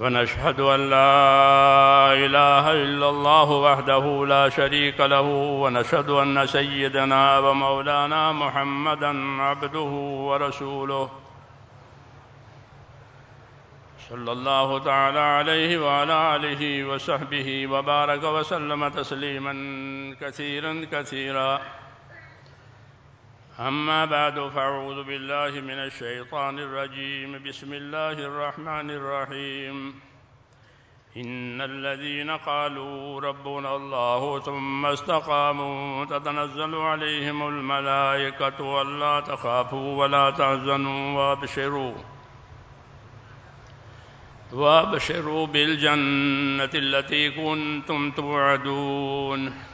ونشهد أن لا إله إلا الله وحده لا شريك له ونشهد أن سيدنا ومولانا محمدا عبده ورسوله. صلى الله تعالى عليه وعلى آله وصحبه وبارك وسلم تسليما كثيرا كثيرا. أما بعد فأعوذ بالله من الشيطان الرجيم. بسم الله الرحمن الرحيم. إن الذين قالوا ربنا الله ثم استقاموا تتنزل عليهم الملائكة ولا تخافوا ولا تحزنوا وأبشروا وأبشروا بالجنة التي كنتم توعدون.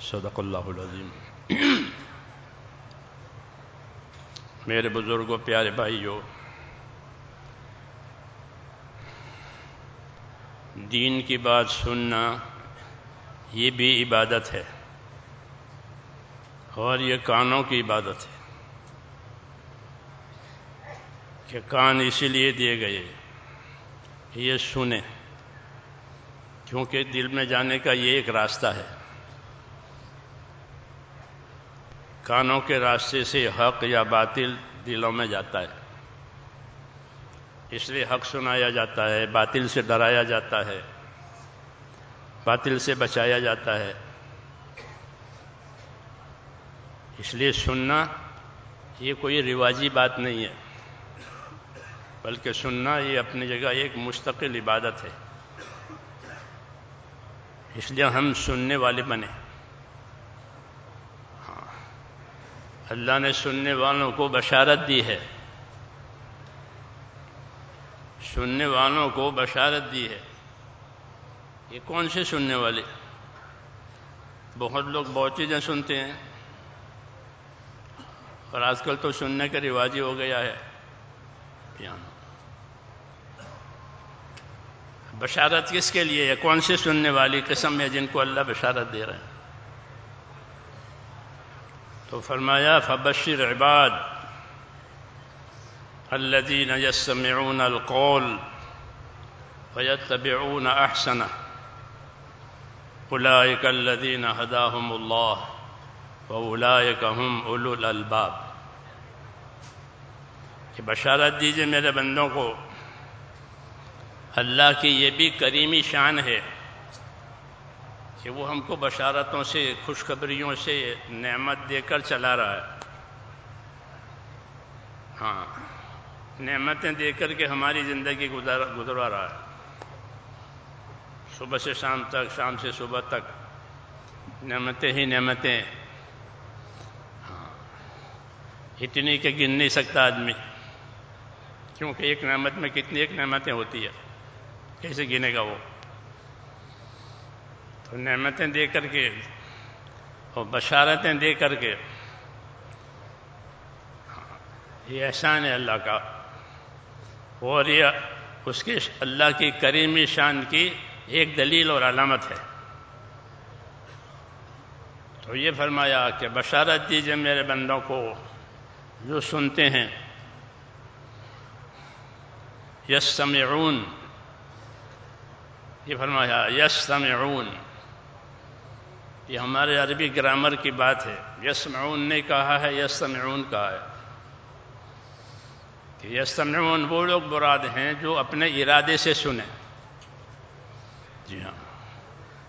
صدق اللہ العظیم۔ میرے بزرگوں، پیارے بھائیوں، دین کی بات سننا یہ بھی عبادت ہے اور یہ کانوں کی عبادت ہے کہ کان اسی لیے دیے گئے یہ سنیں، کیونکہ دل میں جانے کا یہ ایک راستہ ہے۔ کانوں کے راستے سے حق یا باطل دلوں میں جاتا ہے۔ اس لیے حق سنایا جاتا ہے، باطل سے ڈرایا جاتا ہے، باطل سے بچایا جاتا ہے۔ اس لیے سننا یہ کوئی رواجی بات نہیں ہے، بلکہ سننا یہ اپنی جگہ ایک مستقل عبادت ہے۔ اس لیے ہم سننے والے بنے۔ اللہ نے سننے والوں کو بشارت دی ہے۔ سننے والوں کو بشارت دی ہے۔ یہ کون سے سننے والے؟ بہت لوگ بہت چیزیں سنتے ہیں۔ اور آج کل تو سننے کا رواج ہی ہو گیا ہے۔ پیانو۔ بشارت کس کے لیے ہے؟ کون سے سننے والی قسم ہے جن کو اللہ بشارت دے رہے ہیں؟ تو فرمایا، فبشر عباد الذين يستمعون القول ويتبعون احسنه اولئك الذين هداهم الله واولئك هم اولو الالباب۔ کہ بشارت دیجیے میرے بندوں کو، اللہ کی یہ بھی کریمی شان ہے۔ کہ وہ ہم کو بشارتوں سے، خوشخبریوں سے نعمت دے کر چلا رہا ہے۔ ہاں نعمتیں دے کر کے ہماری زندگی گزرا رہا ہے۔ صبح سے شام تک، شام سے صبح تک نعمتیں ہی نعمتیں۔ ہاں اتنی کہ گن نہیں سکتا آدمی، کیونکہ ایک نعمت میں کتنی ایک نعمتیں ہوتی ہے، کیسے گنے گا وہ؟ تو نعمتیں دے کر کے اور بشارتیں دے کر کے۔ یہ احسان ہے اللہ کا۔ اور یہ اس کی اللہ کی کریمی شان کی ایک دلیل اور علامت ہے۔ تو یہ فرمایا کہ بشارت دیجیے میرے بندوں کو جو سنتے ہیں۔ یس سمعون یہ فرمایا یس سمعون یہ ہمارے عربی گرامر کی بات ہے۔ یسمعون نے کہا ہے یسمعون کہا ہے۔ کہ یسمعون وہ لوگ براد ہیں جو اپنے ارادے سے سنیں۔ جی ہاں۔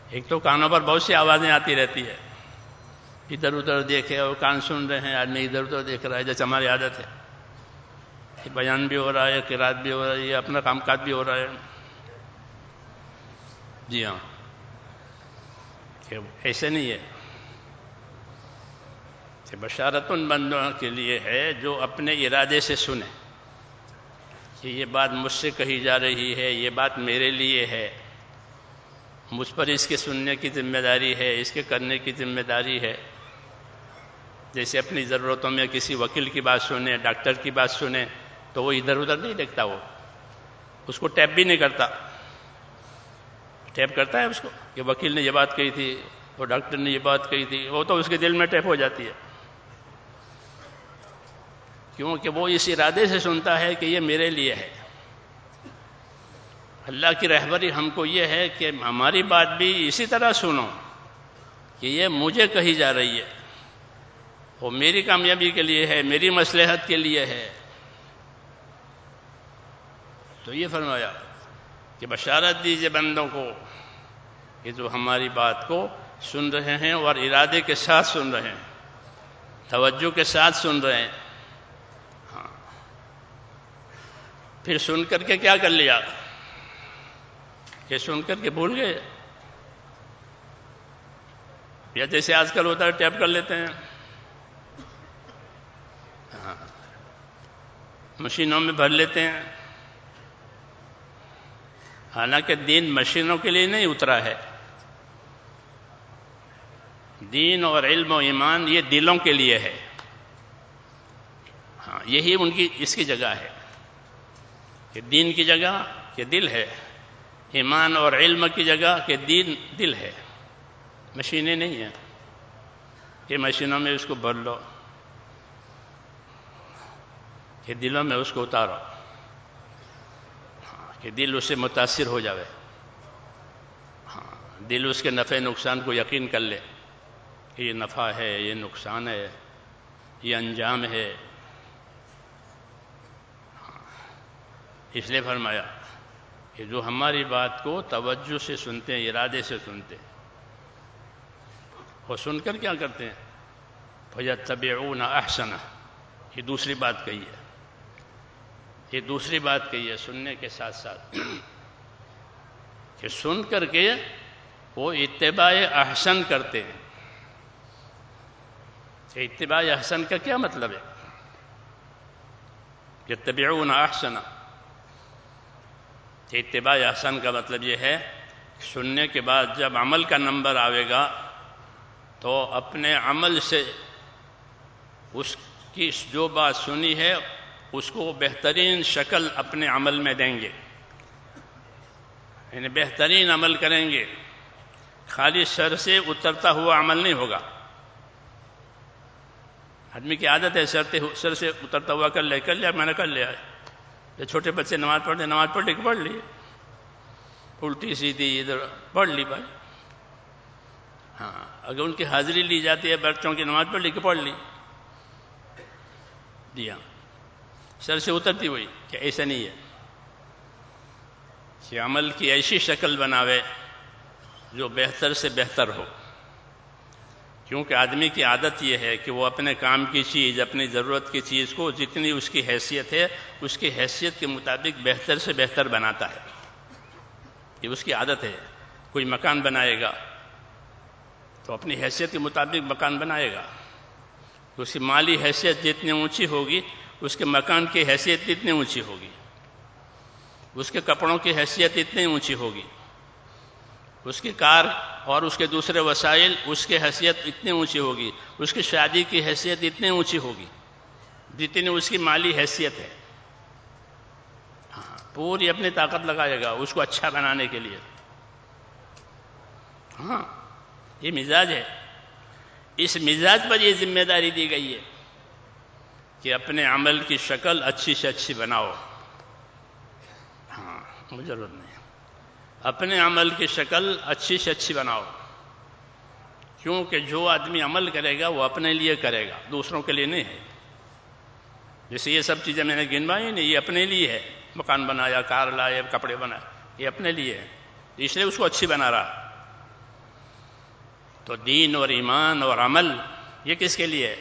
ایک تو کانوں پر بہت سی آوازیں آتی رہتی ہے۔ ادھر ادھر دیکھے اور کان سن رہے ہیں، آدمی ادھر ادھر دیکھ رہا ہے، جیسے ہماری عادت ہے۔ کہ بیان بھی ہو رہا ہے قرات بھی ہو رہا ہے اپنا کام کاج بھی ہو رہا ہے۔ جی ہاں۔ کہ ایسے نہیں ہے کہ بشارت ان بندوں کے لیے ہے جو اپنے ارادے سے سنے کہ یہ بات مجھ سے کہی جا رہی ہے، یہ بات میرے لیے ہے۔ مجھ پر اس کے سننے کی ذمہ داری ہے، اس کے کرنے کی ذمہ داری ہے۔ جیسے اپنی ضرورتوں میں کسی وکیل کی بات سنے ڈاکٹر کی بات سنے تو وہ ادھر ادھر نہیں دیکھتا وہ۔ اس کو ٹیپ بھی نہیں کرتا۔ ٹیپ کرتا ہے اس کو کہ وکیل نے یہ بات کہی تھی، وہ ڈاکٹر نے یہ بات کہی تھی، وہ تو اس کے دل میں ٹیپ ہو جاتی ہے۔ کیونکہ وہ اس ارادے سے سنتا ہے کہ یہ میرے لیے ہے۔ اللہ کی رہبری ہم کو یہ ہے کہ ہماری بات بھی اسی طرح سنو کہ یہ مجھے کہی جا رہی ہے۔ وہ میری کامیابی کے لیے ہے، میری مصلحت کے لیے ہے۔ تو یہ فرمایا کہ بشارت دیجیے بندوں کو۔ کہ جو ہماری بات کو سن رہے ہیں اور ارادے کے ساتھ سن رہے ہیں، توجہ کے ساتھ سن رہے ہیں۔ ہاں۔ پھر سن کر کے کیا کر لیا؟ کہ سن کر کے بھول گئے؟ یا جیسے آج کل ہوتا ہے، ٹیپ کر لیتے ہیں۔ ہاں۔ مشینوں میں بھر لیتے ہیں۔ حالانکہ دین مشینوں کے لیے نہیں اترا ہے۔ دین اور علم و ایمان یہ دلوں کے لیے ہے۔ ہاں یہی ان کی، اس کی جگہ ہے۔ کہ دین کی جگہ کہ دل ہے۔ ایمان اور علم کی جگہ کہ دین، دل ہے۔ مشینیں نہیں ہیں۔ کہ مشینوں میں اس کو بھر لو۔ کہ دلوں میں اس کو اتارو۔ کہ دل اس سے متاثر ہو جاوے۔ ہاں دل اس کے نفع نقصان کو یقین کر لے کہ یہ نفع ہے یہ نقصان ہے یہ انجام ہے۔ ہاں، اس لیے فرمایا کہ جو ہماری بات کو توجہ سے سنتے ہیں ارادے سے سنتے ہیں وہ سن کر کیا کرتے ہیں؟ بھیا طب احسن یہ دوسری بات کہی ہے۔ یہ دوسری بات کہی ہے سننے کے ساتھ ساتھ کہ سن کر کے وہ اتباع احسن کرتے ہیں۔ کہ اتباع احسن کا کیا مطلب ہے؟ کہ طبعون احسن۔ اتباع احسن کا مطلب یہ ہے سننے کے بعد جب عمل کا نمبر آئے گا تو اپنے عمل سے اس کی جو بات سنی ہے اس کو بہترین شکل اپنے عمل میں دیں گے۔ یعنی بہترین عمل کریں گے۔ خالی سر سے اترتا ہوا عمل نہیں ہوگا۔ آدمی کی عادت ہے سر سے اترتا ہوا کر لے، کر لیا، میں نے کر لیا جو چھوٹے بچے نماز پڑھتے نماز پڑھ لے کے پڑھ لی۔ الٹی سیدھی ادھر پڑھ لی بھائی۔ ہاں اگر ان کی حاضری لی جاتی ہے، بچوں کی نماز پڑھ لی کہ پڑھ لی۔ جی ہاں۔ سر سے اترتی ہوئی کہ ایسا نہیں ہے۔ کہ عمل کی ایسی شکل بناوے جو بہتر سے بہتر ہو۔ کیونکہ آدمی کی عادت یہ ہے کہ وہ اپنے کام کی چیز، اپنی ضرورت کی چیز کو جتنی اس کی حیثیت ہے، اس کی حیثیت کے مطابق بہتر سے بہتر بناتا ہے۔ یہ اس کی عادت ہے۔ کوئی مکان بنائے گا تو اپنی حیثیت کے مطابق مکان بنائے گا۔ اس کی مالی حیثیت جتنی اونچی ہوگی اس کے مکان کی حیثیت اتنی اونچی ہوگی۔ اس کے کپڑوں کی حیثیت اتنی اونچی ہوگی۔ اس کی کار اور اس کے دوسرے وسائل اس کی حیثیت اتنی اونچی ہوگی۔ اس کی شادی کی حیثیت اتنی اونچی ہوگی۔ جتنی اس کی مالی حیثیت ہے۔ ہاں پوری اپنی طاقت لگائے گا اس کو اچھا بنانے کے لیے۔ ہاں یہ مزاج ہے۔ اس مزاج پر یہ ذمہ داری دی گئی ہے۔ کہ اپنے عمل کی شکل اچھی سے اچھی بناؤ۔ ہاں ضرورت نہیں اپنے عمل کی شکل اچھی سے اچھی بناؤ۔ کیونکہ جو آدمی عمل کرے گا وہ اپنے لیے کرے گا، دوسروں کے لیے نہیں ہے۔ جیسے یہ سب چیزیں میں نے گنوائی نہیں، یہ اپنے لیے ہے۔ مکان بنایا، کار لائے، کپڑے بنائے، یہ اپنے لیے ہے۔ اس لیے اس کو اچھی بنا رہا۔ تو دین اور ایمان اور عمل، یہ کس کے لیے ہے؟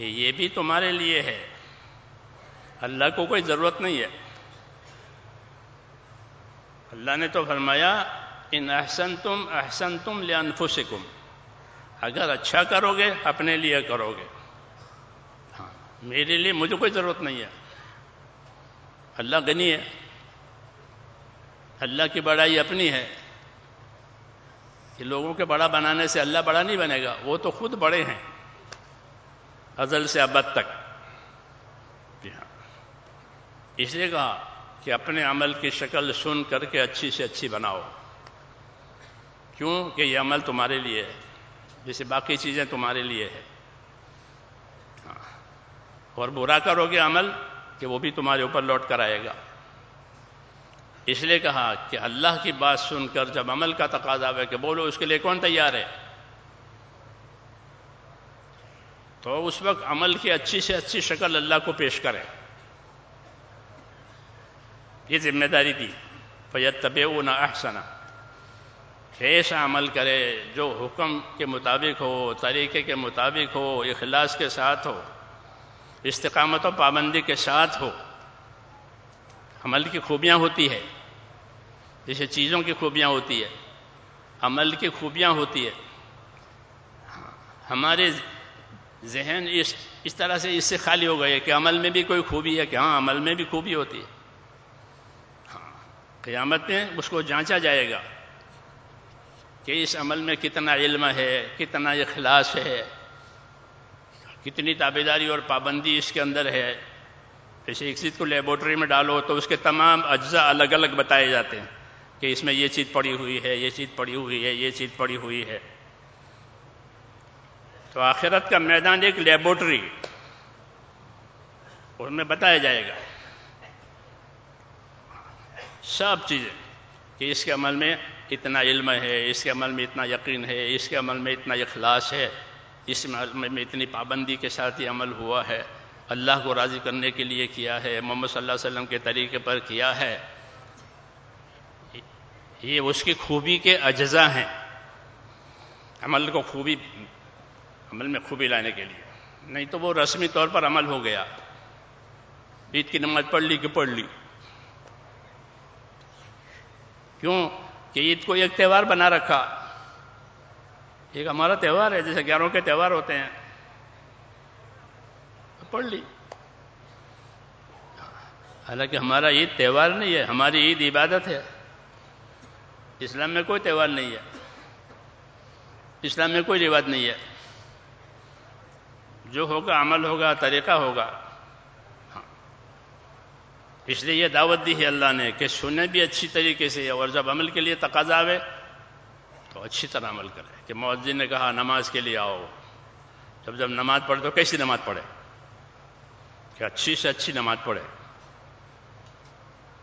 کہ یہ بھی تمہارے لیے ہے۔ اللہ کو کوئی ضرورت نہیں ہے۔ اللہ نے تو فرمایا، ان احسن تم احسن تم لے اگر اچھا کرو گے اپنے لیے کرو گے ہاں میرے لیے مجھے کوئی ضرورت نہیں ہے۔ اللہ غنی ہے۔ اللہ کی بڑائی اپنی ہے۔ کہ لوگوں کے بڑا بنانے سے اللہ بڑا نہیں بنے گا، وہ تو خود بڑے ہیں۔ ازل سے ابد تک۔ جی ہاں۔ اس لیے کہا کہ اپنے عمل کی شکل سن کر کے اچھی سے اچھی بناؤ۔ کیوں؟ کہ یہ عمل تمہارے لیے ہے۔ جیسے باقی چیزیں تمہارے لیے ہے۔ ہاں۔ اور برا کرو گے عمل کہ وہ بھی تمہارے اوپر لوٹ کر آئے گا۔ اس لیے کہا کہ اللہ کی بات سن کر جب عمل کا تقاضا ہے کہ بولو اس کے لیے کون تیار ہے؟ تو اس وقت عمل کی اچھی سے اچھی شکل اللہ کو پیش کرے۔ یہ ذمہ داری دی۔ فیت طب نہ احسنا ایسا عمل کرے جو حکم کے مطابق ہو، طریقے کے مطابق ہو، اخلاص کے ساتھ ہو، استقامت و پابندی کے ساتھ ہو۔ عمل کی خوبیاں ہوتی ہے۔ جیسے چیزوں کی خوبیاں ہوتی ہے۔ عمل کی خوبیاں ہوتی ہے۔ ہمارے ذہن اس اس طرح سے اس سے خالی ہو گئے کہ عمل میں بھی کوئی خوبی ہے کہ ہاں عمل میں بھی خوبی ہوتی ہے۔ ہاں قیامت میں اس کو جانچا جائے گا کہ اس عمل میں کتنا علم ہے، کتنا اخلاص ہے۔ کتنی تابے داری اور پابندی اس کے اندر ہے۔ جیسے ایک چیز کو لیبورٹری میں ڈالو تو اس کے تمام اجزاء الگ الگ بتائے جاتے ہیں کہ اس میں یہ چیز پڑی ہوئی ہے، یہ چیز پڑی ہوئی ہے، یہ چیز پڑی ہوئی ہے۔ تو آخرت کا میدان ایک لیبورٹری اس میں بتایا جائے گا۔ سب چیزیں کہ اس کے عمل میں اتنا علم ہے، اس کے عمل میں اتنا یقین ہے، اس کے عمل میں اتنا اخلاص ہے، اس عمل میں اتنی پابندی کے ساتھ یہ عمل ہوا ہے۔ اللہ کو راضی کرنے کے لیے کیا ہے، محمد صلی اللہ علیہ وسلم کے طریقے پر کیا ہے۔ یہ اس کی خوبی کے اجزاء ہیں۔ عمل کو خوبی عمل میں خوبی لانے کے لیے۔ نہیں تو وہ رسمی طور پر عمل ہو گیا۔ عید کی نماز پڑھ لی کہ پڑھ لی۔ کیوں؟ کہ عید کو ایک تہوار بنا رکھا۔ ایک ہمارا تہوار ہے، جیسے گیاروں کے تہوار ہوتے ہیں۔ پڑھ لی۔ حالانکہ ہمارا عید تہوار نہیں ہے، ہماری عید عبادت ہے۔ اسلام میں کوئی تہوار نہیں ہے۔ اسلام میں کوئی رواج نہیں ہے۔ جو ہوگا عمل ہوگا، طریقہ ہوگا۔ ہاں۔ اس لیے یہ دعوت دی ہے اللہ نے کہ سنیں بھی اچھی طریقے سے، اور جب عمل کے لیے تقاضا آئے تو اچھی طرح عمل کرے کہ معذن نے کہا، نماز کے لیے آؤ۔ جب جب نماز پڑھے تو کیسی نماز پڑھے؟ کہ اچھی سے اچھی نماز پڑھے۔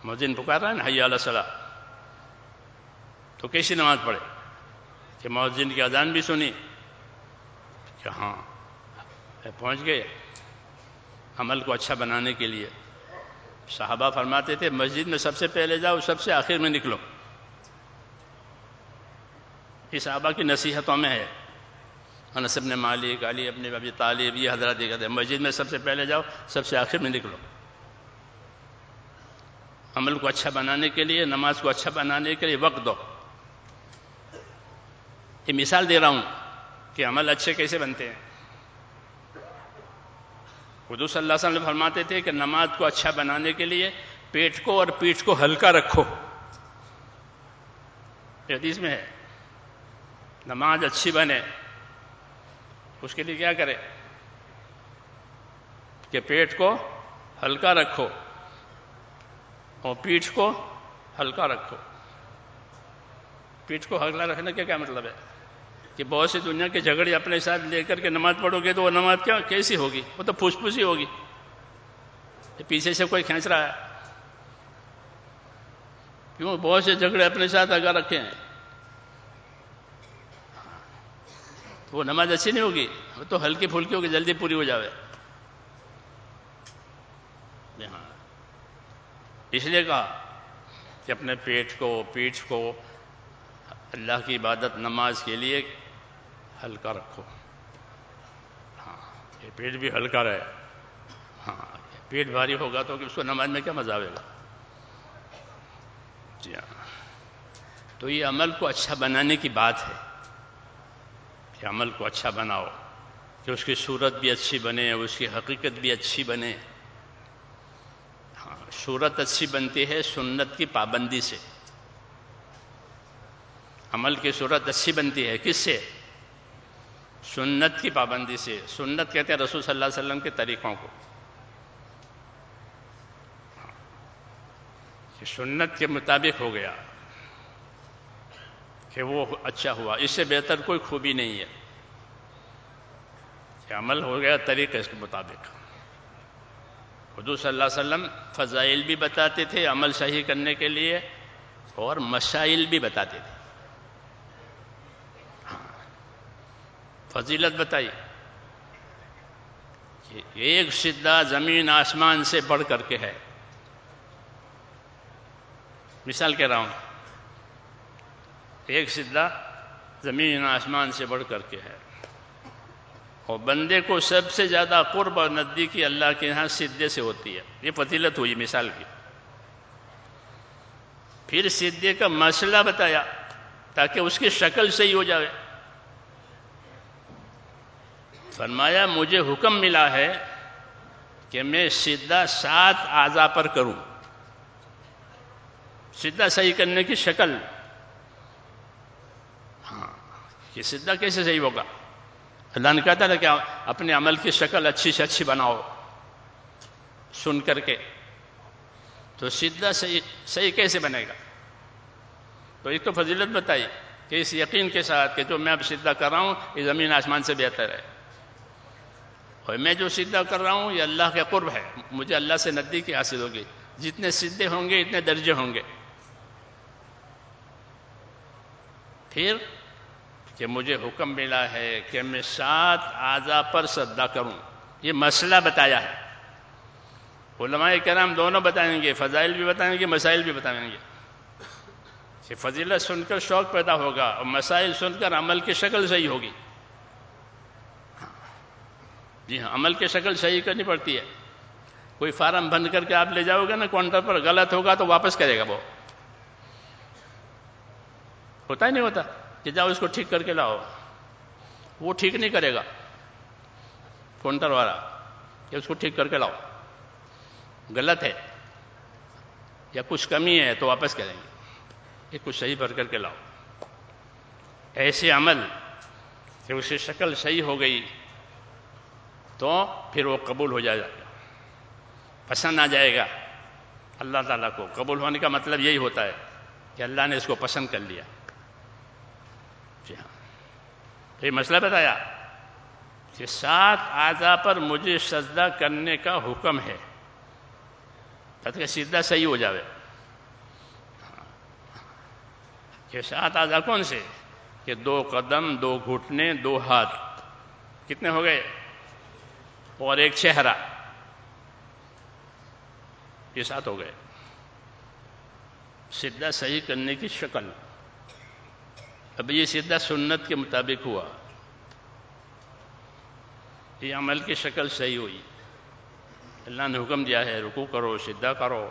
مؤذن پکار رہا ہے نا حیا اللہ صلاح۔ تو کیسی نماز پڑھے؟ کہ مؤذن کی اذان بھی سنی۔ کہ ہاں۔ پہنچ گئے عمل کو اچھا بنانے کے لیے۔ صحابہ فرماتے تھے، مسجد میں سب سے پہلے جاؤ، سب سے آخر میں نکلو۔ یہ صحابہ کی نصیحتوں میں ہے۔ انس ابن مالک، علی ابن ابی طالب، یہ حضرات یہ کہتے ہیں، مسجد میں سب سے پہلے جاؤ، سب سے آخر میں نکلو۔ عمل کو اچھا بنانے کے لیے، نماز کو اچھا بنانے کے لیے وقت دو۔ یہ مثال دے رہا ہوں کہ عمل اچھے کیسے بنتے ہیں۔ حضور صلی اللہ علیہ وسلم فرماتے تھے کہ نماز کو اچھا بنانے کے لیے پیٹ کو اور پیٹھ کو ہلکا رکھو۔ حدیث میں ہے۔ نماز اچھی بنے، اس کے لیے کیا کرے؟ کہ پیٹ کو ہلکا رکھو اور پیٹھ کو ہلکا رکھو۔ پیٹھ کو ہلکا رکھنے کا کیا مطلب ہے؟ کہ بہت سی دنیا کے جھگڑے اپنے ساتھ لے کر کے نماز پڑھو گے تو وہ نماز کیا کیسی ہوگی؟ وہ تو پھوس پھوسی ہوگی پیچھے سے کوئی کھینچ رہا ہے؟ کیوں؟ بہت سے جھگڑے اپنے ساتھ اگا رکھے ہیں۔ وہ نماز اچھی نہیں ہوگی؟ وہ تو ہلکی پھلکی ہوگی، جلدی پوری ہو جاوے۔ جی ہاں۔ اس لیے کہا کہ اپنے پیٹ کو، پیٹھ کو اللہ کی عبادت نماز کے لیے ہلکا رکھو۔ ہاں یہ پیٹ بھی ہلکا رہے۔ ہاں پیٹ بھاری ہوگا تو کہ اس کو نماز میں کیا مزہ آئے گا؟ جی ہاں۔ تو یہ عمل کو اچھا بنانے کی بات ہے۔ کہ عمل کو اچھا بناؤ۔ کہ اس کی صورت بھی اچھی بنے، اس کی حقیقت بھی اچھی بنے۔ ہاں صورت اچھی بنتی ہے سنت کی پابندی سے۔ عمل کی صورت اچھی بنتی ہے۔ کس سے؟ سنت کی پابندی سے، سنت کہتے ہیں رسول صلی اللہ علیہ وسلم کے طریقوں کو۔ کہ سنت کے مطابق ہو گیا کہ وہ اچھا ہوا، اس سے بہتر کوئی خوبی نہیں ہے۔ کہ عمل ہو گیا طریقہ اس کے مطابق۔ حضور صلی اللہ علیہ وسلم فضائل بھی بتاتے تھے عمل صحیح کرنے کے لیے اور مسائل بھی بتاتے تھے۔ فضیلت بتائی ایک سدھا زمین آسمان سے بڑھ کر کے ہے۔ مثال کہہ رہا ہوں ایک سدھا زمین آسمان سے بڑھ کر کے ہے۔ اور بندے کو سب سے زیادہ قرب اور نزدیکی اللہ کے یہاں سدھے سے ہوتی ہے۔ یہ فضیلت ہوئی مثال کی۔ پھر سدھے کا مسئلہ بتایا تاکہ اس کی شکل صحیح ہو جائے فرمایا، مجھے حکم ملا ہے کہ میں سیدھا سات آزا پر کروں۔ سیدھا صحیح کرنے کی شکل۔ ہاں یہ سیدھا کیسے صحیح ہوگا؟ اللہ نے کہتا تھا کہ اپنے عمل کی شکل اچھی سے اچھی بناؤ۔ سن کر کے۔ تو سیدھا صحیح صحیح کیسے بنے گا؟ تو ایک تو فضیلت بتائی کہ اس یقین کے ساتھ کہ جو میں اب سیدھا کر رہا ہوں، یہ زمین آسمان سے بہتر ہے۔ اور میں جو سیدھا کر رہا ہوں، یہ اللہ کے قرب ہے۔ مجھے اللہ سے نزدیکی حاصل ہوگی۔ جتنے سیدھے ہوں گے، اتنے درجے ہوں گے۔ پھر کہ مجھے حکم ملا ہے کہ میں سات آزا پر سدا کروں۔ یہ مسئلہ بتایا ہے۔ علماء کرام دونوں بتائیں گے، فضائل بھی بتائیں گے، مسائل بھی بتائیں گے۔ کہ فضیلت سن کر شوق پیدا ہوگا اور مسائل سن کر عمل کی شکل صحیح ہوگی۔ جی ہاں عمل کی شکل صحیح کرنی پڑتی ہے۔ کوئی فارم بند کر کے آپ لے جاؤ گے نا کاؤنٹر پر، غلط ہوگا تو واپس کرے گا وہ۔ ہوتا ہی نہیں ہوتا کہ جاؤ اس کو ٹھیک کر کے لاؤ۔ وہ ٹھیک نہیں کرے گا۔ کاؤنٹر والا کہ اس کو ٹھیک کر کے لاؤ۔ غلط ہے۔ یا کچھ کمی ہے تو واپس کریں گے۔ یہ کچھ صحیح بھر کر کے لاؤ۔ ایسے عمل کہ اس کی شکل صحیح ہو گئی تو پھر وہ قبول ہو جائے گا۔ پسند آ جائے گا۔ اللہ تعالیٰ کو قبول ہونے کا مطلب یہی ہوتا ہے کہ اللہ نے اس کو پسند کر لیا۔ جی ہاں۔ تو یہ مسئلہ بتایا کہ سات آزا پر مجھے سجدہ کرنے کا حکم ہے۔ کہ سیدھا صحیح ہو جاوے۔ کہ سات آزا کون سے؟ کہ دو قدم، دو گھٹنے، دو ہاتھ۔ کتنے ہو گئے؟ اور ایک چہرہ۔ یہ ساتھ ہو گئے۔ سدھا صحیح کرنے کی شکل۔ اب یہ سدھا سنت کے مطابق ہوا۔ یہ عمل کی شکل صحیح ہوئی۔ اللہ نے حکم دیا ہے رکو کرو سدھا کرو۔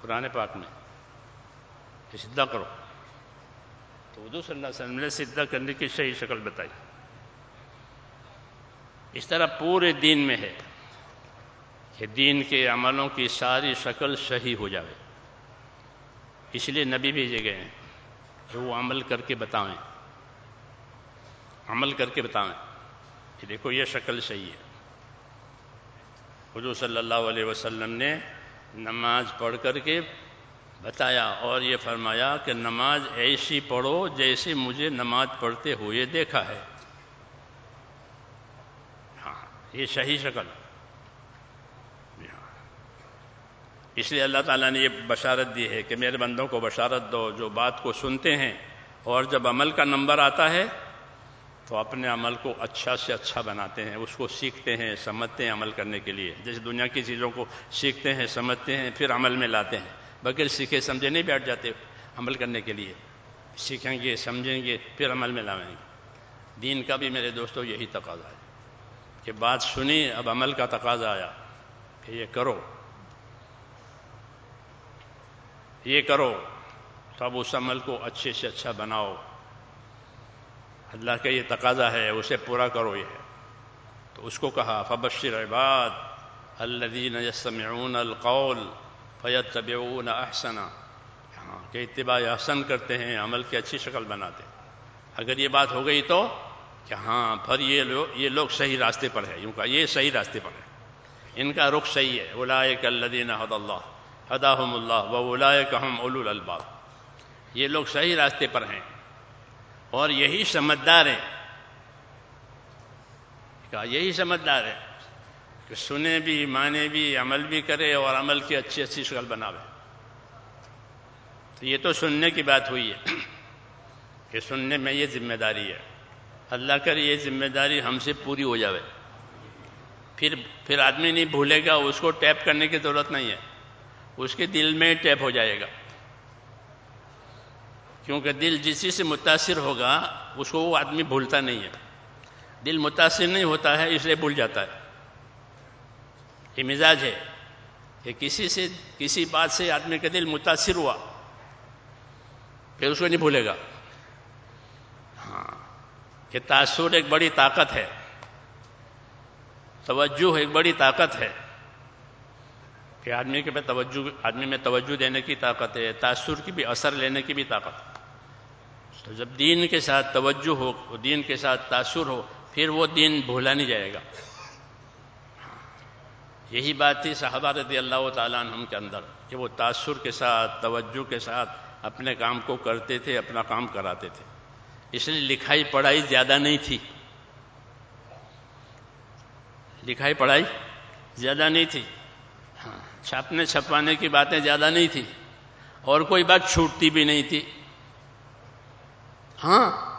قرآن پاک میں سدھا کرو۔ تو اردو صلی اللہ علیہ وسلم نے سدھا کرنے کی صحیح شکل بتائی۔ اس طرح پورے دین میں ہے کہ دین کے عملوں کی ساری شکل صحیح ہو جائے اس لیے نبی بھیجے گئے ہیں کہ وہ عمل کر کے بتائیں۔ عمل کر کے بتائیں کہ دیکھو یہ شکل صحیح ہے۔ حضور صلی اللہ علیہ وسلم نے نماز پڑھ کر کے بتایا اور یہ فرمایا کہ نماز ایسی پڑھو جیسے مجھے نماز پڑھتے ہوئے دیکھا ہے۔ یہ صحیح شکل۔ جی ہاں اس لیے اللہ تعالیٰ نے یہ بشارت دی ہے کہ میرے بندوں کو بشارت دو، جو بات کو سنتے ہیں اور جب عمل کا نمبر آتا ہے تو اپنے عمل کو اچھا سے اچھا بناتے ہیں، اس کو سیکھتے ہیں، سمجھتے ہیں عمل کرنے کے لیے۔ جیسے دنیا کی چیزوں کو سیکھتے ہیں، سمجھتے ہیں، پھر عمل میں لاتے ہیں۔ بغیر سیکھے سمجھے نہیں بیٹھ جاتے عمل کرنے کے لیے۔ سیکھیں گے، سمجھیں گے، پھر عمل میں لائیں گے۔ دین کا بھی میرے دوستوں یہی تقاضا ہے۔ کہ بات سنی، اب عمل کا تقاضا آیا کہ یہ کرو۔ یہ کرو تب اس عمل کو اچھے سے اچھا بناؤ۔ اللہ کا یہ تقاضا ہے، اسے پورا کرو یہ۔ تو اس کو کہا، فبشر عباد الذین یستمعون القول فیتبعون احسنا۔ ہاں کہ اتباع احسن کرتے ہیں، عمل کی اچھی شکل بناتے اگر یہ بات ہو گئی تو کہ ہاں پھر یہ لوگ یہ لوگ صحیح راستے پر ہے یوں کہا، یہ صحیح راستے پر ہے ان کا رخ صحیح ہے۔ اولائک الذین حد اللہ، ہداہم اللہ، و اولائک ہم اولو الالباب۔ یہ لوگ صحیح راستے پر ہیں۔ اور یہی سمجھدار ہیں۔ کہا، یہی سمجھدار ہے کہ سنے بھی، مانے بھی، عمل بھی کرے اور عمل کی اچھی اچھی شکل بناوے۔ تو یہ تو سننے کی بات ہوئی ہے کہ سننے میں یہ ذمہ داری ہے۔ اللہ کر یہ ذمہ داری ہم سے پوری ہو جاوے۔ پھر پھر آدمی نہیں بھولے گا، اس کو ٹیپ کرنے کی ضرورت نہیں ہے۔ اس کے دل میں ٹیپ ہو جائے گا۔ کیونکہ دل جسی سے متاثر ہوگا، اس کو وہ آدمی بھولتا نہیں ہے۔ دل متاثر نہیں ہوتا ہے، اس لیے بھول جاتا ہے۔ یہ مزاج ہے کہ کسی سے، کسی بات سے آدمی کا دل متاثر ہوا، پھر اس کو نہیں بھولے گا۔ کہ تاثر ایک بڑی طاقت ہے، توجہ ایک بڑی طاقت ہے۔ کہ آدمی کے پہ توجہ، آدمی میں توجہ دینے کی طاقت ہے، تاثر کی بھی، اثر لینے کی بھی طاقت۔ ہے تو جب دین کے ساتھ توجہ ہو، دین کے ساتھ تاثر ہو، پھر وہ دین بھولا نہیں جائے گا۔ یہی بات تھی صحابہ رضی اللہ تعالیٰ عنہ کے اندر، کہ وہ تاثر کے ساتھ، توجہ کے ساتھ اپنے کام کو کرتے تھے، اپنا کام کراتے تھے۔ اس لیے لکھائی پڑھائی زیادہ نہیں تھی۔ لکھائی پڑھائی زیادہ نہیں تھی۔ ہاں چھاپنے چھپوانے کی باتیں زیادہ نہیں تھی۔ اور کوئی بات چھوٹتی بھی نہیں تھی۔ ہاں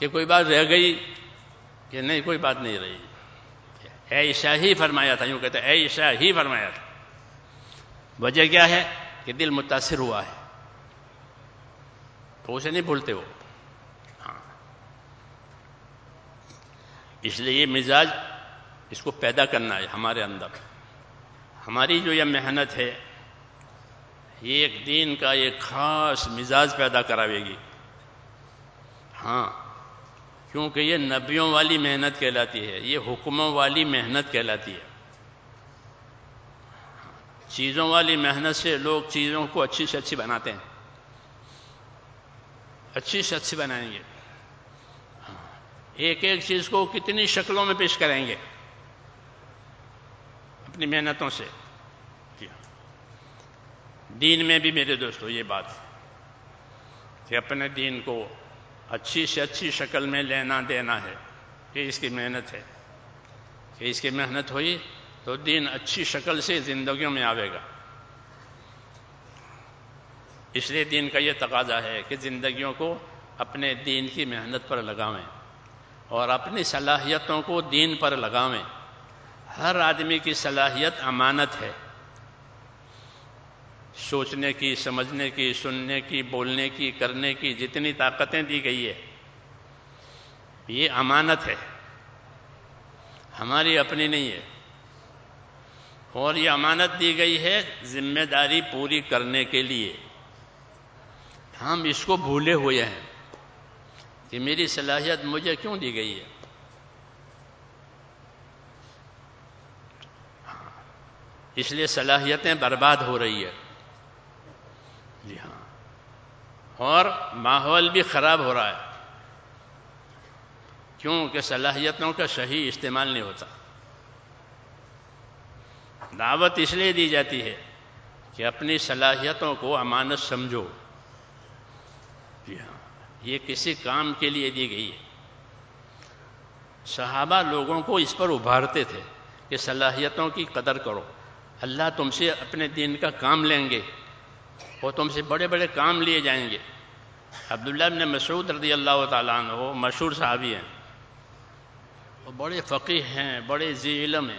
کہ کوئی بات رہ گئی کہ نہیں، کوئی بات نہیں رہی۔ اے عشا ہی فرمایا تھا، یوں کہتے اے عشا ہی فرمایا تھا۔ وجہ کیا ہے؟ کہ دل متاثر ہوا ہے۔ تو اسے نہیں بھولتے وہ۔ اس لیے یہ مزاج اس کو پیدا کرنا ہے ہمارے اندر۔ ہماری جو یہ محنت ہے، یہ ایک دین کا ایک خاص مزاج پیدا کراوے گی۔ ہاں کیونکہ یہ نبیوں والی محنت کہلاتی ہے، یہ حکموں والی محنت کہلاتی ہے۔ چیزوں والی محنت سے لوگ چیزوں کو اچھی سے اچھی بناتے ہیں۔ اچھی سے اچھی بنائیں گے۔ ایک ایک چیز کو کتنی شکلوں میں پیش کریں گے؟ اپنی محنتوں سے۔ جی ہاں۔ دین میں بھی میرے دوستو یہ بات کہ اپنے دین کو اچھی سے اچھی شکل میں لینا دینا ہے کہ اس کی محنت ہے۔ کہ اس کی محنت ہوئی تو دین اچھی شکل سے زندگیوں میں آئے گا۔ اس لیے دین کا یہ تقاضا ہے کہ زندگیوں کو اپنے دین کی محنت پر لگاویں۔ اور اپنی صلاحیتوں کو دین پر لگاویں۔ ہر آدمی کی صلاحیت امانت ہے۔ سوچنے کی، سمجھنے کی، سننے کی، بولنے کی، کرنے کی جتنی طاقتیں دی گئی ہے، یہ امانت ہے۔ ہماری اپنی نہیں ہے۔ اور یہ امانت دی گئی ہے ذمہ داری پوری کرنے کے لیے۔ ہم اس کو بھولے ہوئے ہیں۔ کہ میری صلاحیت مجھے کیوں دی گئی ہے؟ اس لیے صلاحیتیں برباد ہو رہی ہے۔ جی ہاں۔ اور ماحول بھی خراب ہو رہا ہے۔ کیونکہ صلاحیتوں کا صحیح استعمال نہیں ہوتا۔ دعوت اس لیے دی جاتی ہے کہ اپنی صلاحیتوں کو امانت سمجھو۔ جی ہاں۔ یہ کسی کام کے لیے دی گئی ہے۔ صحابہ لوگوں کو اس پر ابھارتے تھے کہ صلاحیتوں کی قدر کرو۔ اللہ تم سے اپنے دین کا کام لیں گے۔ وہ تم سے بڑے بڑے کام لیے جائیں گے۔ عبداللہ ابن مسعود رضی اللہ تعالیٰ عنہ وہ مشہور صحابی ہیں۔ وہ بڑے فقی ہیں، بڑے ذی علم ہیں۔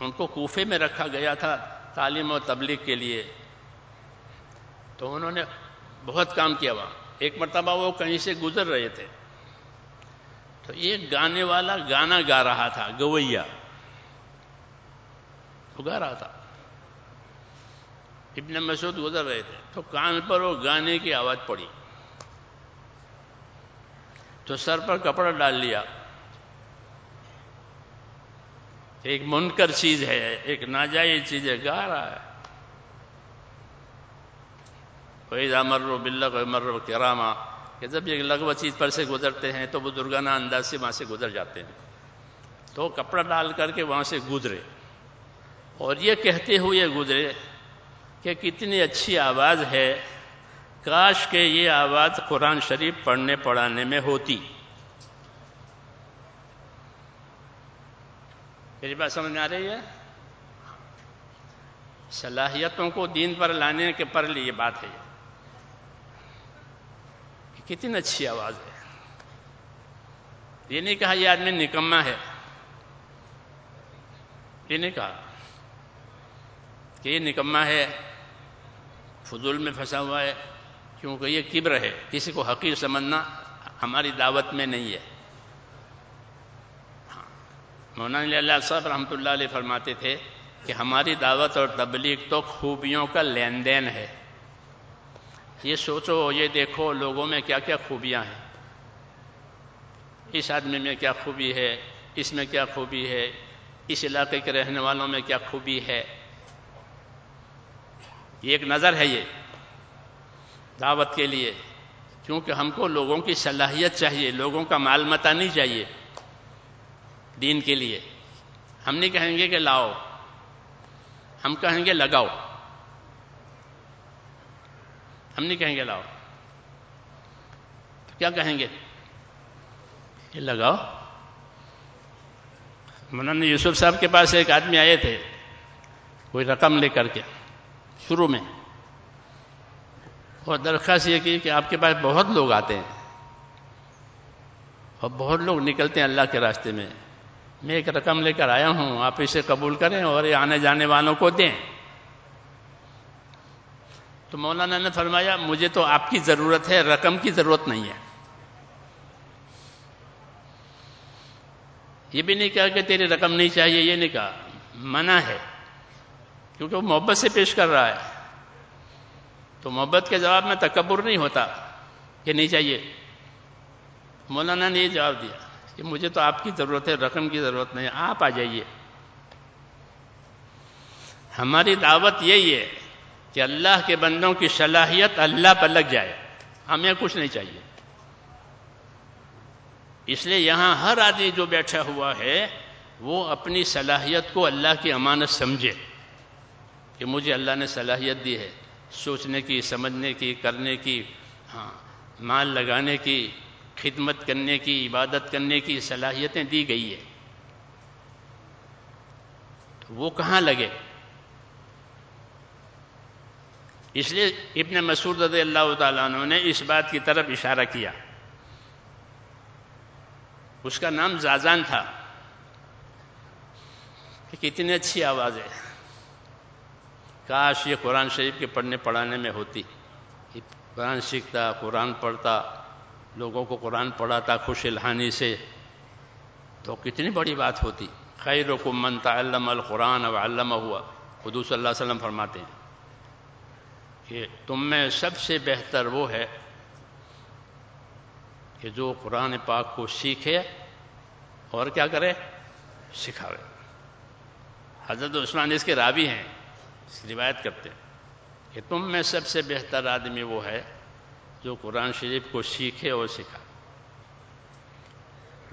ان کو کوفے میں رکھا گیا تھا تعلیم و تبلیغ کے لیے۔ تو انہوں نے بہت کام کیا وہاں۔ ایک مرتبہ وہ کہیں سے گزر رہے تھے۔ تو ایک گانے والا گانا گا رہا تھا، گویا۔ وہ گا رہا تھا۔ ابن مسعود گزر رہے تھے۔ تو کان پر وہ گانے کی آواز پڑی۔ تو سر پر کپڑا ڈال لیا۔ ایک منکر چیز ہے، ایک ناجائز چیز ہے، گا رہا ہے۔ کوئی امر و بلغ امر و کراما کہ جب یہ لغو چیز پر سے گزرتے ہیں تو بزرگانہ انداز سے وہاں سے گزر جاتے ہیں تو کپڑا ڈال کر کے وہاں سے گزرے اور یہ کہتے ہوئے گزرے کہ کتنی اچھی آواز ہے کاش کہ یہ آواز قرآن شریف پڑھنے پڑھانے میں ہوتی میری بات سمجھ میں آ رہی ہے؟ صلاحیتوں کو دین پر لانے کے پر لیے بات ہے کتنی اچھی آواز ہے۔ یہ نہیں کہا یہ آدمی نکما ہے۔ یہ نہیں کہا کہ یہ نکما ہے۔ فضول میں پھنسا ہوا ہے۔ کیونکہ یہ کبر ہے۔ کسی کو حقیر سمجھنا ہماری دعوت میں نہیں ہے۔ ہاں۔ مولانا اللہ صاحب رحمۃ اللہ علیہ فرماتے تھے کہ ہماری دعوت اور تبلیغ تو خوبیوں کا لین دین ہے۔ یہ سوچو یہ دیکھو لوگوں میں کیا کیا خوبیاں ہیں۔ اس آدمی میں کیا خوبی ہے، اس میں کیا خوبی ہے، اس علاقے کے رہنے والوں میں کیا خوبی ہے۔ یہ ایک نظر ہے یہ دعوت کے لیے، کیونکہ ہم کو لوگوں کی صلاحیت چاہیے، لوگوں کا مال متا نہیں چاہیے دین کے لیے۔ ہم نہیں کہیں گے کہ لاؤ، ہم کہیں گے لگاؤ۔ ہم نہیں کہیں گے لاؤ۔ تو کیا کہیں گے؟ یہ لگاؤ۔ مولانا یوسف صاحب کے پاس ایک آدمی آئے تھے، کوئی رقم لے کر کے شروع میں۔ اور درخواست یہ کی کہ آپ کے پاس بہت لوگ آتے ہیں۔ اور بہت لوگ نکلتے ہیں اللہ کے راستے میں۔ میں ایک رقم لے کر آیا ہوں، آپ اسے قبول کریں اور یہ آنے جانے والوں کو دیں۔ تو مولانا نے فرمایا، مجھے تو آپ کی ضرورت ہے، رقم کی ضرورت نہیں ہے۔ یہ بھی نہیں کہا کہ تیری رقم نہیں چاہیے، یہ نہیں کہا۔ منع ہے، کیونکہ وہ محبت سے پیش کر رہا ہے۔ تو محبت کے جواب میں تکبر نہیں ہوتا کہ نہیں چاہیے۔ مولانا نے یہ جواب دیا کہ مجھے تو آپ کی ضرورت ہے، رقم کی ضرورت نہیں، آپ آ جائیے۔ ہماری دعوت یہی ہے کہ اللہ کے بندوں کی صلاحیت اللہ پر لگ جائے۔ ہمیں کچھ نہیں چاہیے۔ اس لیے یہاں ہر آدمی جو بیٹھا ہوا ہے، وہ اپنی صلاحیت کو اللہ کی امانت سمجھے کہ مجھے اللہ نے صلاحیت دی ہے۔ سوچنے کی، سمجھنے کی، کرنے کی ہاں مال لگانے کی، خدمت کرنے کی، عبادت کرنے کی صلاحیتیں دی گئی ہے وہ کہاں لگے؟ اس لیے ابن مسعود رضی اللہ تعالیٰ عنہ نے اس بات کی طرف اشارہ کیا۔ اس کا نام زازان تھا۔ کہ کتنی اچھی آواز ہے۔ کاش یہ قرآن شریف کے پڑھنے پڑھانے میں ہوتی۔ قرآن سیکھتا، قرآن پڑھتا، لوگوں کو قرآن پڑھاتا خوش الحانی سے۔ تو کتنی بڑی بات ہوتی۔ خیر و من تعلم القرآن و علامہ ہوا خدو صلی اللہ علیہ وسلم فرماتے ہیں۔ کہ تم میں سب سے بہتر وہ ہے کہ جو قرآن پاک کو سیکھے اور کیا کرے؟ سکھاوے۔ حضرت عثمان اس کے رابی ہیں، اس کی روایت کرتے ہیں کہ تم میں سب سے بہتر آدمی وہ ہے جو قرآن شریف کو سیکھے اور سکھا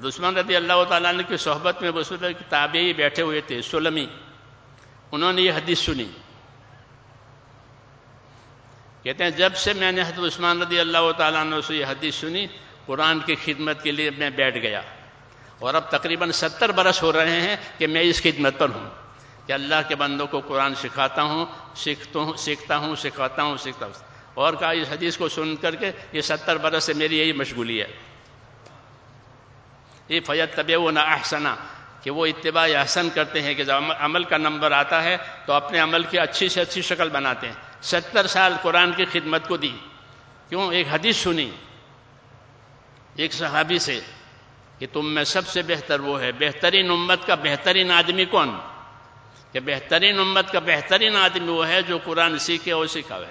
دشمن رضی اللہ تعالیٰ نے کی صحبت میں بس تابعی بیٹھے ہوئے تھے، سلمی۔ انہوں نے یہ حدیث سنی۔ کہتے ہیں جب سے میں نے حضرت عثمان رضی اللہ تعالیٰ نے سے یہ حدیث سنی، قرآن کی خدمت کے لیے میں بیٹھ گیا۔ اور اب تقریباً ستر برس ہو رہے ہیں کہ میں اس خدمت پر ہوں۔ کہ اللہ کے بندوں کو قرآن سکھاتا ہوں، سیکھتا ہوں سیکھتا ہوں، سکھاتا ہوں، سیکھتا ہوں۔ اور کہا اس حدیث کو سن کر کے یہ ستر برس سے میری یہی مشغولی ہے۔ یہ فیت طبی و نہ احسنا کہ وہ اتباع احسن کرتے ہیں کہ جب عمل کا نمبر آتا ہے تو اپنے عمل کی اچھی سے اچھی شکل بناتے ہیں۔ ستر سال قرآن کی خدمت کو دی۔ کیوں؟ ایک حدیث سنی۔ ایک صحابی سے کہ تم میں سب سے بہتر وہ ہے۔ بہترین امت کا بہترین آدمی کون؟ کہ بہترین امت کا بہترین آدمی وہ ہے جو قرآن سیکھے اور سکھاوے۔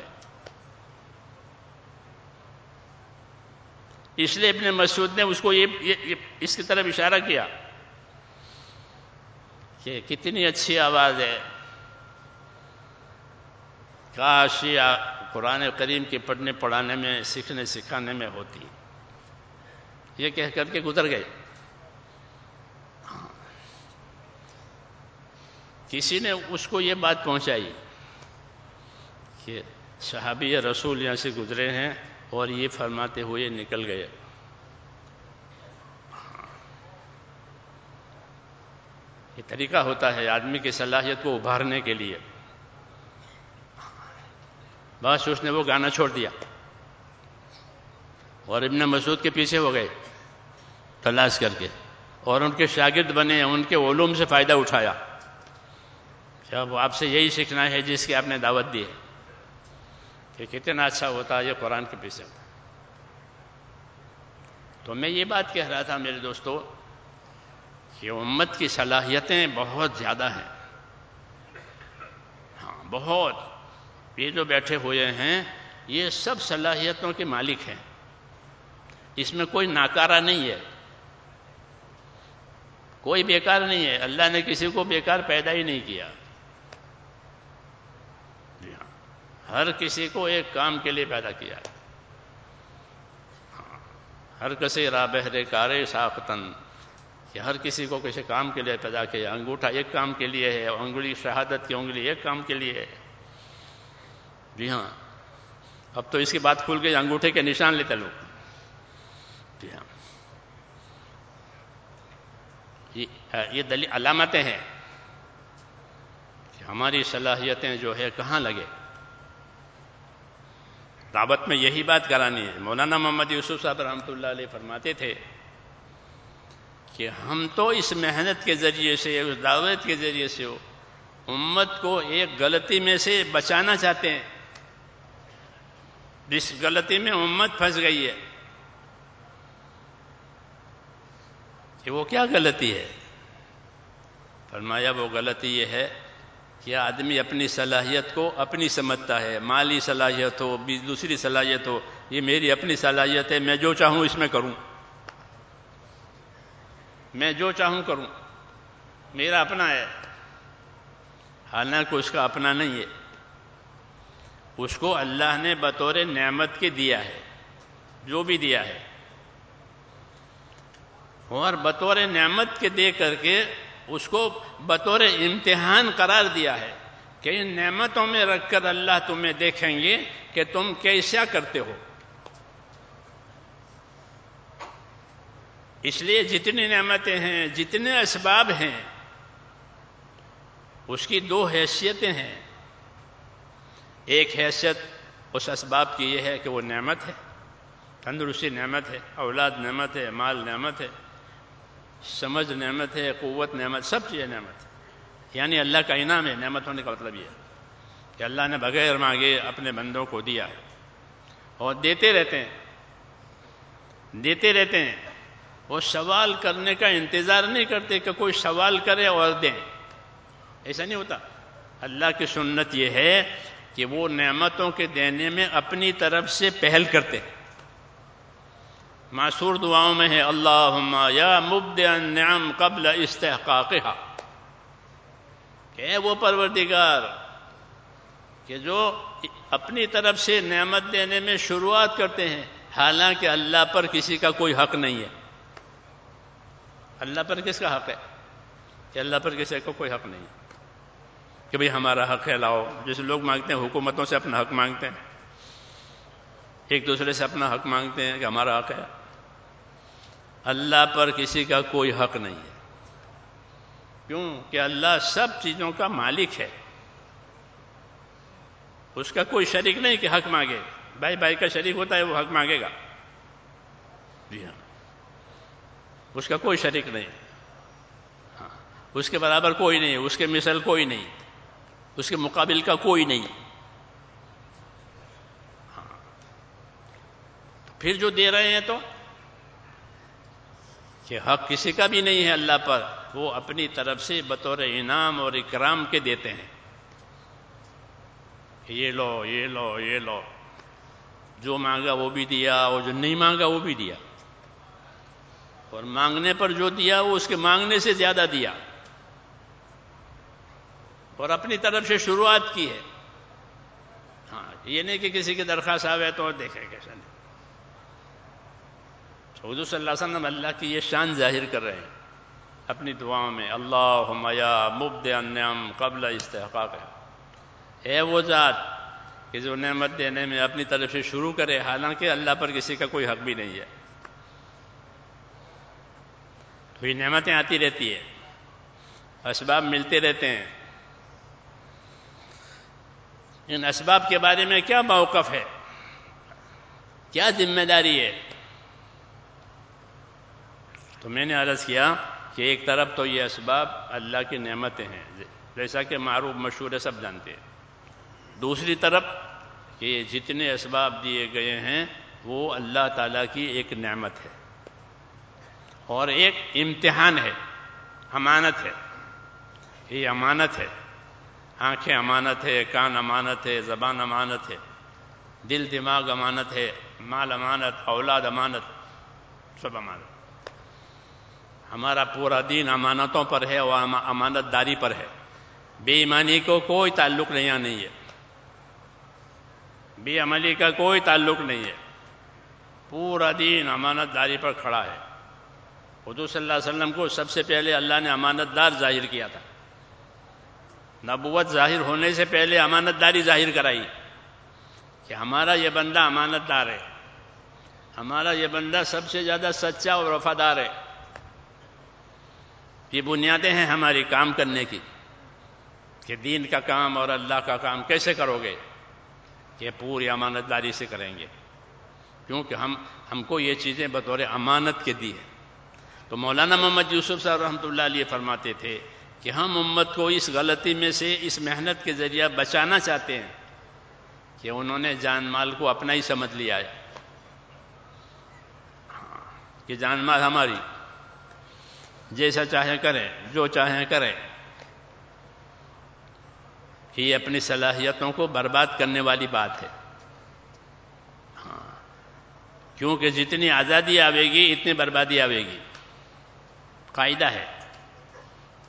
اس لیے ابن مسعود نے اس کو یہ اس کی طرف اشارہ کیا۔ کہ کتنی اچھی آواز ہے۔ کاش یہ قرآن کریم کے پڑھنے پڑھانے میں، سیکھنے سکھانے میں ہوتی۔ یہ کہہ کر کے گزر گئے۔ کسی نے اس کو یہ بات پہنچائی کہ صحابی رسول یہاں سے گزرے ہیں اور یہ فرماتے ہوئے نکل گئے۔ یہ طریقہ ہوتا ہے آدمی کی صلاحیت کو ابھارنے کے لیے۔ بس اس نے وہ گانا چھوڑ دیا۔ اور ابن مسعود کے پیچھے ہو گئے تلاش کر کے۔ اور ان کے شاگرد بنے، ان کے علوم سے فائدہ اٹھایا۔ جب آپ سے یہی سیکھنا ہے جس کی آپ نے دعوت دی ہے کہ کتنا اچھا ہوتا ہے یہ قرآن کے پیچھے۔ تو میں یہ بات کہہ رہا تھا میرے دوستو کہ امت کی صلاحیتیں بہت زیادہ ہیں۔ ہاں بہت۔ یہ جو بیٹھے ہوئے ہیں یہ سب صلاحیتوں کے مالک ہیں۔ اس میں کوئی ناکارہ نہیں ہے۔ کوئی بیکار نہیں ہے۔ اللہ نے کسی کو بیکار پیدا ہی نہیں کیا۔ جی ہاں۔ ہر کسی کو ایک کام کے لیے پیدا کیا۔ ہاں، ہر کسی راہ بہرے کارے ساختن۔ کہ ہر کسی کو کسی کام کے لیے پیدا کیا۔ انگوٹھا ایک کام کے لیے ہے انگلی شہادت کی انگلی ایک کام کے لیے ہے۔ جی ہاں۔ اب تو اس کی بات کھل گئی، انگوٹھے کے نشان لیتے لوگ۔ جی ہاں۔ یہ دلی علامتیں ہیں کہ ہماری صلاحیتیں جو ہے، کہاں لگے؟ دعوت میں یہی بات کرانی ہے۔ مولانا محمد یوسف صاحب رحمۃ اللہ علیہ فرماتے تھے کہ ہم تو اس محنت کے ذریعے سے، اس دعوت کے ذریعے سے ہو۔ امت کو ایک غلطی میں سے بچانا چاہتے ہیں۔ جس غلطی میں امت پھنس گئی ہے، کہ وہ کیا غلطی ہے؟ فرمایا، وہ غلطی یہ ہے کہ آدمی اپنی صلاحیت کو اپنی سمجھتا ہے۔ مالی صلاحیت ہو، دوسری صلاحیت ہو، یہ میری اپنی صلاحیت ہے، میں جو چاہوں اس میں کروں۔ میں جو چاہوں کروں۔ میرا اپنا ہے۔ حالانکہ اس کا اپنا نہیں ہے۔ اس کو اللہ نے بطور نعمت کے دیا ہے۔ جو بھی دیا ہے۔ اور بطور نعمت کے دے کر کے اس کو بطور امتحان قرار دیا ہے کہ ان نعمتوں میں رکھ کر اللہ تمہیں دیکھیں گے کہ تم کیسا کرتے ہو۔ اس لیے جتنی نعمتیں ہیں، جتنے اسباب ہیں، اس کی دو حیثیتیں ہیں۔ ایک حیثیت اس اسباب کی یہ ہے کہ وہ نعمت ہے، تندرستی نعمت ہے، اولاد نعمت ہے، مال نعمت ہے، سمجھ نعمت ہے، قوت نعمت، سب چیزیں نعمت ہے یعنی اللہ کا انعام ہے، نعمت ہونے کا مطلب یہ ہے کہ اللہ نے بغیر مانگے اپنے بندوں کو دیا۔ اور دیتے رہتے ہیں، دیتے رہتے ہیں۔ وہ سوال کرنے کا انتظار نہیں کرتے کہ کوئی سوال کرے اور دیں ایسا نہیں ہوتا۔ اللہ کی سنت یہ ہے کہ وہ نعمتوں کے دینے میں اپنی طرف سے پہل کرتے۔ معصور دعاؤں میں ہے اللہ یا مبد النعم قبل استحقاقها کہ وہ پروردگار، کہ جو اپنی طرف سے نعمت دینے میں شروعات کرتے ہیں، حالانکہ اللہ پر کسی کا کوئی حق نہیں ہے۔ اللہ پر کس کا حق ہے؟ کہ اللہ پر کسی کو کوئی حق نہیں کہ بھئی ہمارا حق ہے، لاؤ۔ جیسے لوگ مانگتے ہیں، حکومتوں سے اپنا حق مانگتے ہیں۔ ایک دوسرے سے اپنا حق مانگتے ہیں کہ ہمارا حق ہے۔ اللہ پر کسی کا کوئی حق نہیں ہے۔ کیوں؟ کہ اللہ سب چیزوں کا مالک ہے۔ اس کا کوئی شریک نہیں کہ حق مانگے۔ بھائی بھائی کا شریک ہوتا ہے، وہ حق مانگے گا۔ جی ہاں۔ اس کا کوئی شریک نہیں۔ ہاں۔ اس کے برابر کوئی نہیں، اس کے مثل کوئی نہیں، اس کے مقابل کا کوئی نہیں۔ ہاں۔ پھر جو دے رہے ہیں تو؟ کہ حق کسی کا بھی نہیں ہے اللہ پر، وہ اپنی طرف سے بطور انعام اور اکرام کے دیتے ہیں۔ یہ لو یہ لو یہ لو۔ جو مانگا وہ بھی دیا اور جو نہیں مانگا وہ بھی دیا۔ اور مانگنے پر جو دیا وہ اس کے مانگنے سے زیادہ دیا۔ اور اپنی طرف سے شروعات کی ہے۔ ہاں یہ نہیں کہ کسی کی درخواست آوے تو دیکھے کیسا نہیں۔ حضور صلی اللہ علیہ وسلم اللہ کی یہ شان ظاہر کر رہے ہیں۔ اپنی دعاؤں میں اللہ میا مبد انعام قبل استحقاق ہے اے وہ ذات کہ جو نعمت دینے میں اپنی طرف سے شروع کرے، حالانکہ اللہ پر کسی کا کوئی حق بھی نہیں ہے۔ تو یہ نعمتیں آتی رہتی ہے اسباب ملتے رہتے ہیں۔ ان اسباب کے بارے میں کیا موقف ہے؟ کیا ذمہ داری ہے؟ تو میں نے عرض کیا کہ ایک طرف تو یہ اسباب اللہ کی نعمتیں ہیں، جیسا کہ معروف، مشہور ہے، سب جانتے ہیں۔ دوسری طرف کہ جتنے اسباب دیے گئے ہیں، وہ اللہ تعالیٰ کی ایک نعمت ہے۔ اور ایک امتحان ہے، امانت ہے۔ یہ امانت ہے۔ آنکھیں امانت ہے، کان امانت ہے، زبان امانت ہے۔ دل، دماغ امانت ہے، مال امانت، اولاد امانت، سب امانت۔ ہمارا پورا دین امانتوں پر ہے اور امانت داری پر ہے۔ بے ایمانی کو کوئی تعلق نہیں نہیں ہے۔ بے عملی کا کوئی تعلق نہیں ہے۔ پورا دین امانت داری پر کھڑا ہے۔ حضور صلی اللہ علیہ وسلم کو سب سے پہلے اللہ نے امانت دار ظاہر کیا تھا۔ نبوت ظاہر ہونے سے پہلے امانت داری ظاہر کرائی کہ ہمارا یہ بندہ امانت دار ہے۔ ہمارا یہ بندہ سب سے زیادہ سچا اور وفادار ہے۔ یہ بنیادیں ہیں ہماری کام کرنے کی کہ دین کا کام اور اللہ کا کام کیسے کرو گے؟ کہ پوری امانت داری سے کریں گے۔ کیونکہ ہم ہم کو یہ چیزیں بطور امانت کے دی ہیں۔ تو مولانا محمد یوسف صاحب رحمۃ اللہ علیہ فرماتے تھے کہ ہم امت کو اس غلطی میں سے اس محنت کے ذریعہ بچانا چاہتے ہیں کہ انہوں نے جان مال کو اپنا ہی سمجھ لیا ہے۔ ہاں، کہ جان مال ہماری۔ جیسا چاہے کریں، جو چاہیں کریں۔ یہ اپنی صلاحیتوں کو برباد کرنے والی بات ہے۔ ہاں کیونکہ جتنی آزادی آئے گی، اتنی بربادی آئے گی۔ قاعدہ ہے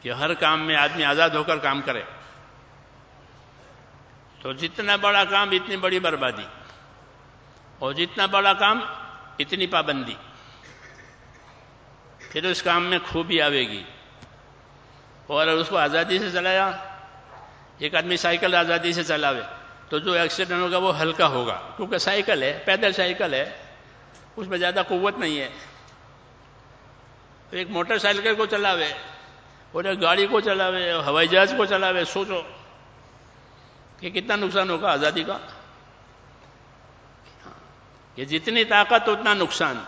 کہ ہر کام میں آدمی آزاد ہو کر کام کرے۔ تو جتنا بڑا کام اتنی بڑی بربادی۔ اور جتنا بڑا کام اتنی پابندی۔ پھر اس کام میں خوبی آئے گی۔ اور اس کو آزادی سے چلایا، ایک آدمی سائیکل آزادی سے چلاوے، تو جو ایکسیڈنٹ ہوگا وہ ہلکا ہوگا۔ کیونکہ سائیکل ہے، پیدل سائیکل ہے، اس میں زیادہ قوت نہیں ہے۔ ایک موٹر سائیکل کو چلاوے اور ایک گاڑی کو چلاوے، ہوائی جہاز کو چلاوے، سوچو کہ کتنا نقصان ہوگا آزادی کا۔ یہ جتنی طاقت اتنا نقصان۔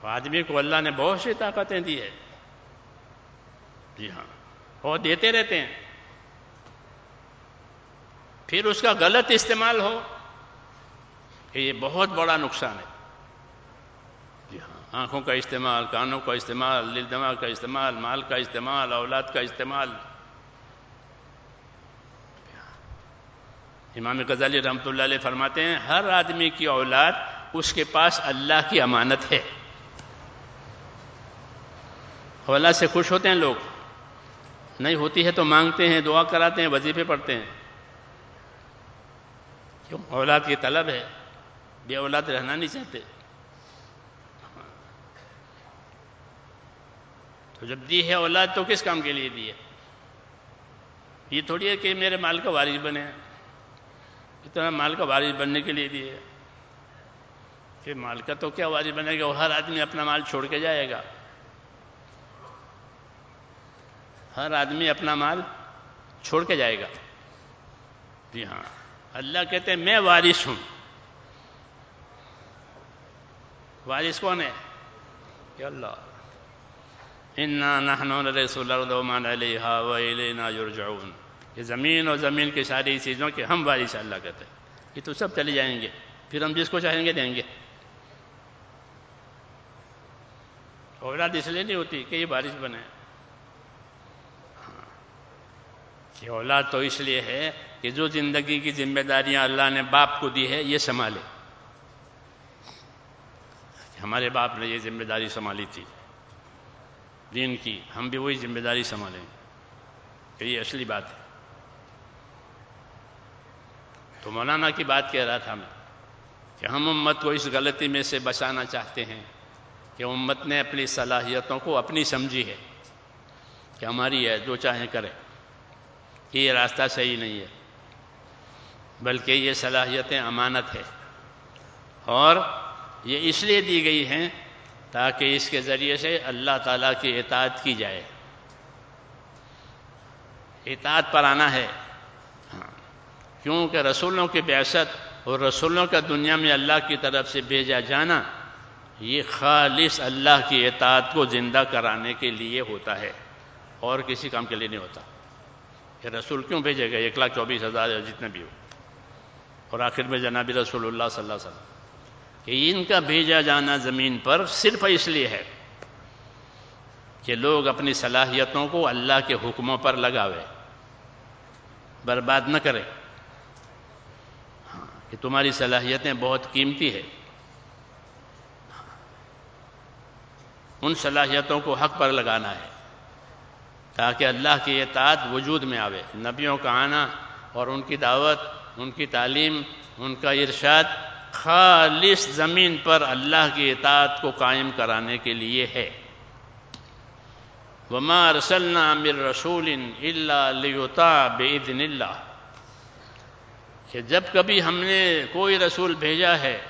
تو آدمی کو اللہ نے بہت سی طاقتیں دی ہے جی ہاں اور دیتے رہتے ہیں۔ پھر اس کا غلط استعمال ہو کہ یہ بہت بڑا نقصان ہے۔ آنکھوں کا استعمال، کانوں کا استعمال، دل دماغ کا استعمال، مال کا استعمال، اولاد کا استعمال۔ امام غزالی رحمۃ اللہ علیہ فرماتے ہیں، ہر آدمی کی اولاد اس کے پاس اللہ کی امانت ہے۔ اللہ سے خوش ہوتے ہیں لوگ۔ نہیں ہوتی ہے تو مانگتے ہیں، دعا کراتے ہیں، وظیفے پڑھتے ہیں۔ کیوں؟ اولاد کی طلب ہے۔ بے اولاد رہنا نہیں چاہتے۔ تو جب دی ہے اولاد تو کس کام کے لیے دی ہے؟ یہ تھوڑی ہے کہ میرے مال کا وارث بنے۔ اتنا مال کا وارث بننے کے لیے دی ہے۔ کہ مال کا تو کیا وارث بنے گا؟ وہ ہر آدمی اپنا مال چھوڑ کے جائے گا۔ ہر آدمی اپنا مال چھوڑ کے جائے گا۔ جی ہاں۔ اللہ کہتے ہیں، میں وارث ہوں۔ وارث کون ہے؟ کہ اللہ۔ یہ زمین اور زمین کی ساری چیزوں کے ہم وارث اللہ کہتے ہیں۔ یہ تو سب چلے جائیں گے۔ پھر ہم جس کو چاہیں گے دیں گے۔ اولاد اس لیے نہیں ہوتی کہ یہ بارش بنے۔ ہاں۔ یہ اولاد تو اس لیے ہے کہ جو زندگی کی ذمہ داریاں اللہ نے باپ کو دی ہے، یہ سنبھالے۔ ہمارے باپ نے یہ ذمہ داری سنبھالی تھی۔ دین کی، ہم بھی وہی ذمہ داری سنبھالیں کہ یہ اصلی بات ہے۔ تو مولانا کی بات کہہ رہا تھا میں کہ ہم امت کو اس غلطی میں سے بچانا چاہتے ہیں کہ امت نے اپنی صلاحیتوں کو اپنی سمجھی ہے کہ ہماری ہے، جو چاہیں کرے کہ یہ راستہ صحیح نہیں ہے، بلکہ یہ صلاحیتیں امانت ہے۔ اور یہ اس لیے دی گئی ہیں تاکہ اس کے ذریعے سے اللہ تعالیٰ کی اطاعت کی جائے۔ اطاعت پر آنا ہے۔ ہاں۔ کیونکہ رسولوں کی بیست اور رسولوں کا دنیا میں اللہ کی طرف سے بھیجا جانا، یہ خالص اللہ کی اطاعت کو زندہ کرانے کے لیے ہوتا ہے۔ اور کسی کام کے لیے نہیں ہوتا۔ کہ رسول کیوں بھیجے گا ایک لاکھ چوبیس ہزار جتنے بھی ہو۔ اور آخر میں جناب رسول اللہ صلی اللہ علیہ وسلم۔ کہ ان کا بھیجا جانا زمین پر صرف اس لیے ہے کہ لوگ اپنی صلاحیتوں کو اللہ کے حکموں پر لگاوے۔ برباد نہ کرے۔ ہاں کہ تمہاری صلاحیتیں بہت قیمتی ہے ہاں، ان صلاحیتوں کو حق پر لگانا ہے تاکہ اللہ کی اطاعت وجود میں آوے۔ نبیوں کا آنا اور ان کی دعوت، ان کی تعلیم، ان کا ارشاد خالص زمین پر اللہ کی اطاعت کو قائم کرانے کے لیے ہے۔ وما رسلنا من رسول الا لیطاع باذن اللہ کہ جب کبھی ہم نے کوئی رسول بھیجا ہے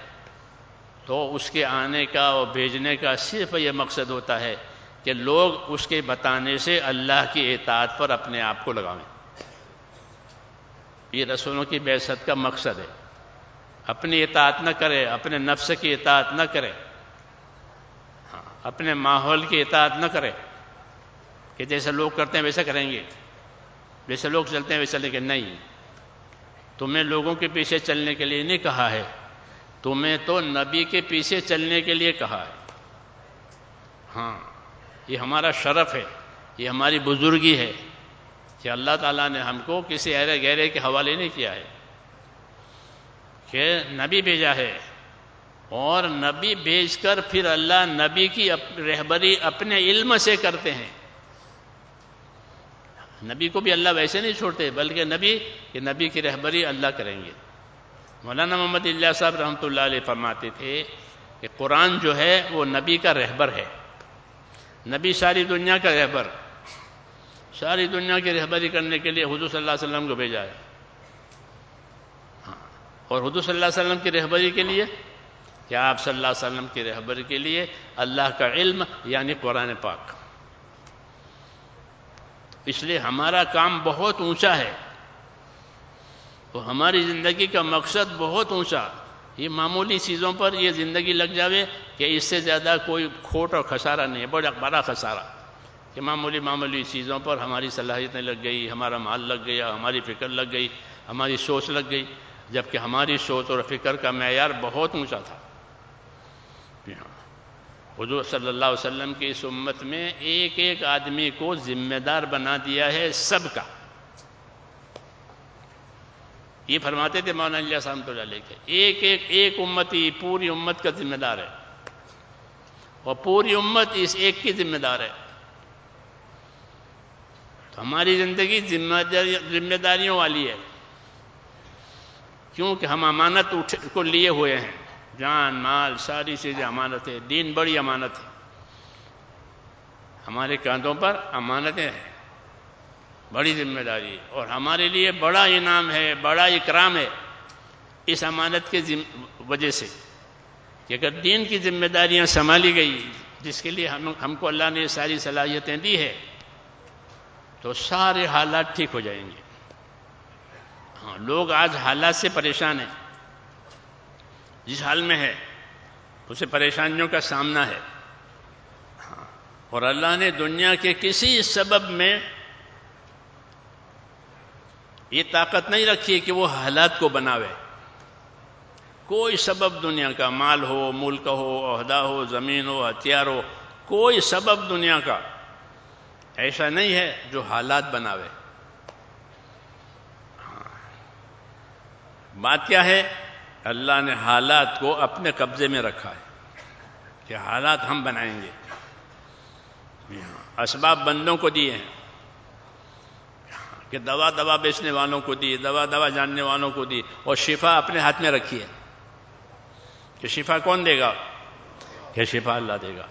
تو اس کے آنے کا اور بھیجنے کا صرف یہ مقصد ہوتا ہے کہ لوگ اس کے بتانے سے اللہ کی اطاعت پر اپنے آپ کو لگائیں یہ رسولوں کی بیست کا مقصد ہے۔ اپنی اطاعت نہ کرے، اپنے نفس کی اطاعت نہ کرے۔ ہاں، اپنے ماحول کی اطاعت نہ کرے۔ کہ جیسے لوگ کرتے ہیں ویسے کریں گے۔ جیسے لوگ چلتے ہیں ویسے لیکن نہیں۔ تمہیں لوگوں کے پیچھے چلنے کے لیے نہیں کہا ہے۔ تمہیں تو نبی کے پیچھے چلنے کے لیے کہا ہے۔ ہاں یہ ہمارا شرف ہے۔ یہ ہماری بزرگی ہے۔ کہ اللہ تعالیٰ نے ہم کو کسی ایرے گہرے کے حوالے نہیں کیا ہے۔ کہ نبی بھیجا ہے۔ اور نبی بھیج کر پھر اللہ نبی کی رہبری اپنے علم سے کرتے ہیں۔ نبی کو بھی اللہ ویسے نہیں چھوڑتے، بلکہ نبی کہ نبی کی رہبری اللہ کریں گے۔ مولانا محمد اللہ صاحب رحمۃ اللہ علیہ فرماتے تھے کہ قرآن جو ہے وہ نبی کا رہبر ہے۔ نبی ساری دنیا کا رہبر۔ ساری دنیا کی رہبری کرنے کے لیے حضور صلی اللہ علیہ وسلم کو بھیجا ہے۔ اور حضور صلی اللہ علیہ وسلم کی رہبری کے لیے؟ کیا آپ صلی اللہ علیہ وسلم کی رہبری کے لیے اللہ کا علم یعنی قرآن پاک؟ اس لیے ہمارا کام بہت اونچا ہے۔ تو ہماری زندگی کا مقصد بہت اونچا۔ یہ معمولی چیزوں پر یہ زندگی لگ جاوے کہ اس سے زیادہ کوئی کھوٹ اور خسارہ نہیں ہے، بڑا بڑا خسارہ۔ کہ معمولی معمولی چیزوں پر ہماری صلاحیتیں لگ گئی، ہمارا مال لگ گیا، ہماری فکر لگ گئی، ہماری سوچ لگ گئی۔ جبکہ ہماری سوچ اور فکر کا معیار بہت اونچا تھا۔ حضور صلی اللہ علیہ وسلم کی اس امت میں ایک ایک آدمی کو ذمہ دار بنا دیا ہے سب کا۔ یہ فرماتے تھے مولانا اللہ سلام تو لے کے۔ ایک ایک ایک امتی پوری امت کا ذمہ دار ہے۔ اور پوری امت اس ایک کی ذمہ دار ہے۔ تو ہماری زندگی ذمہ داریوں والی ہے۔ کیونکہ ہم امانت کو لیے ہوئے ہیں۔ جان، مال، ساری چیزیں امانت ہے دین بڑی امانت ہے۔ ہمارے کاندھوں پر امانتیں ہیں۔ بڑی ذمہ داری اور ہمارے لیے بڑا انعام ہے، بڑا اکرام ہے اس امانت کے وجہ سے کہ اگر دین کی ذمہ داریاں سنبھالی گئی، جس کے لیے ہم ہم کو اللہ نے ساری صلاحیتیں دی ہے تو سارے حالات ٹھیک ہو جائیں گے۔ ہاں لوگ آج حالات سے پریشان ہیں۔ جس حال میں ہے، اسے پریشانیوں کا سامنا ہے۔ ہاں اور اللہ نے دنیا کے کسی سبب میں یہ طاقت نہیں رکھی کہ وہ حالات کو بناوے۔ کوئی سبب دنیا کا، مال ہو، ملک ہو، عہدہ ہو، زمین ہو، ہتھیار ہو، کوئی سبب دنیا کا۔ ایسا نہیں ہے جو حالات بناوے۔ بات کیا ہے؟ اللہ نے حالات کو اپنے قبضے میں رکھا ہے کہ حالات ہم بنائیں گے۔ اسباب بندوں کو دیے ہیں۔ کہ دوا دوا بیچنے والوں کو دی دوا دوا جاننے والوں کو دی اور شفا اپنے ہاتھ میں رکھی ہے۔ کہ شفا کون دے گا؟ کہ شفا اللہ دے گا۔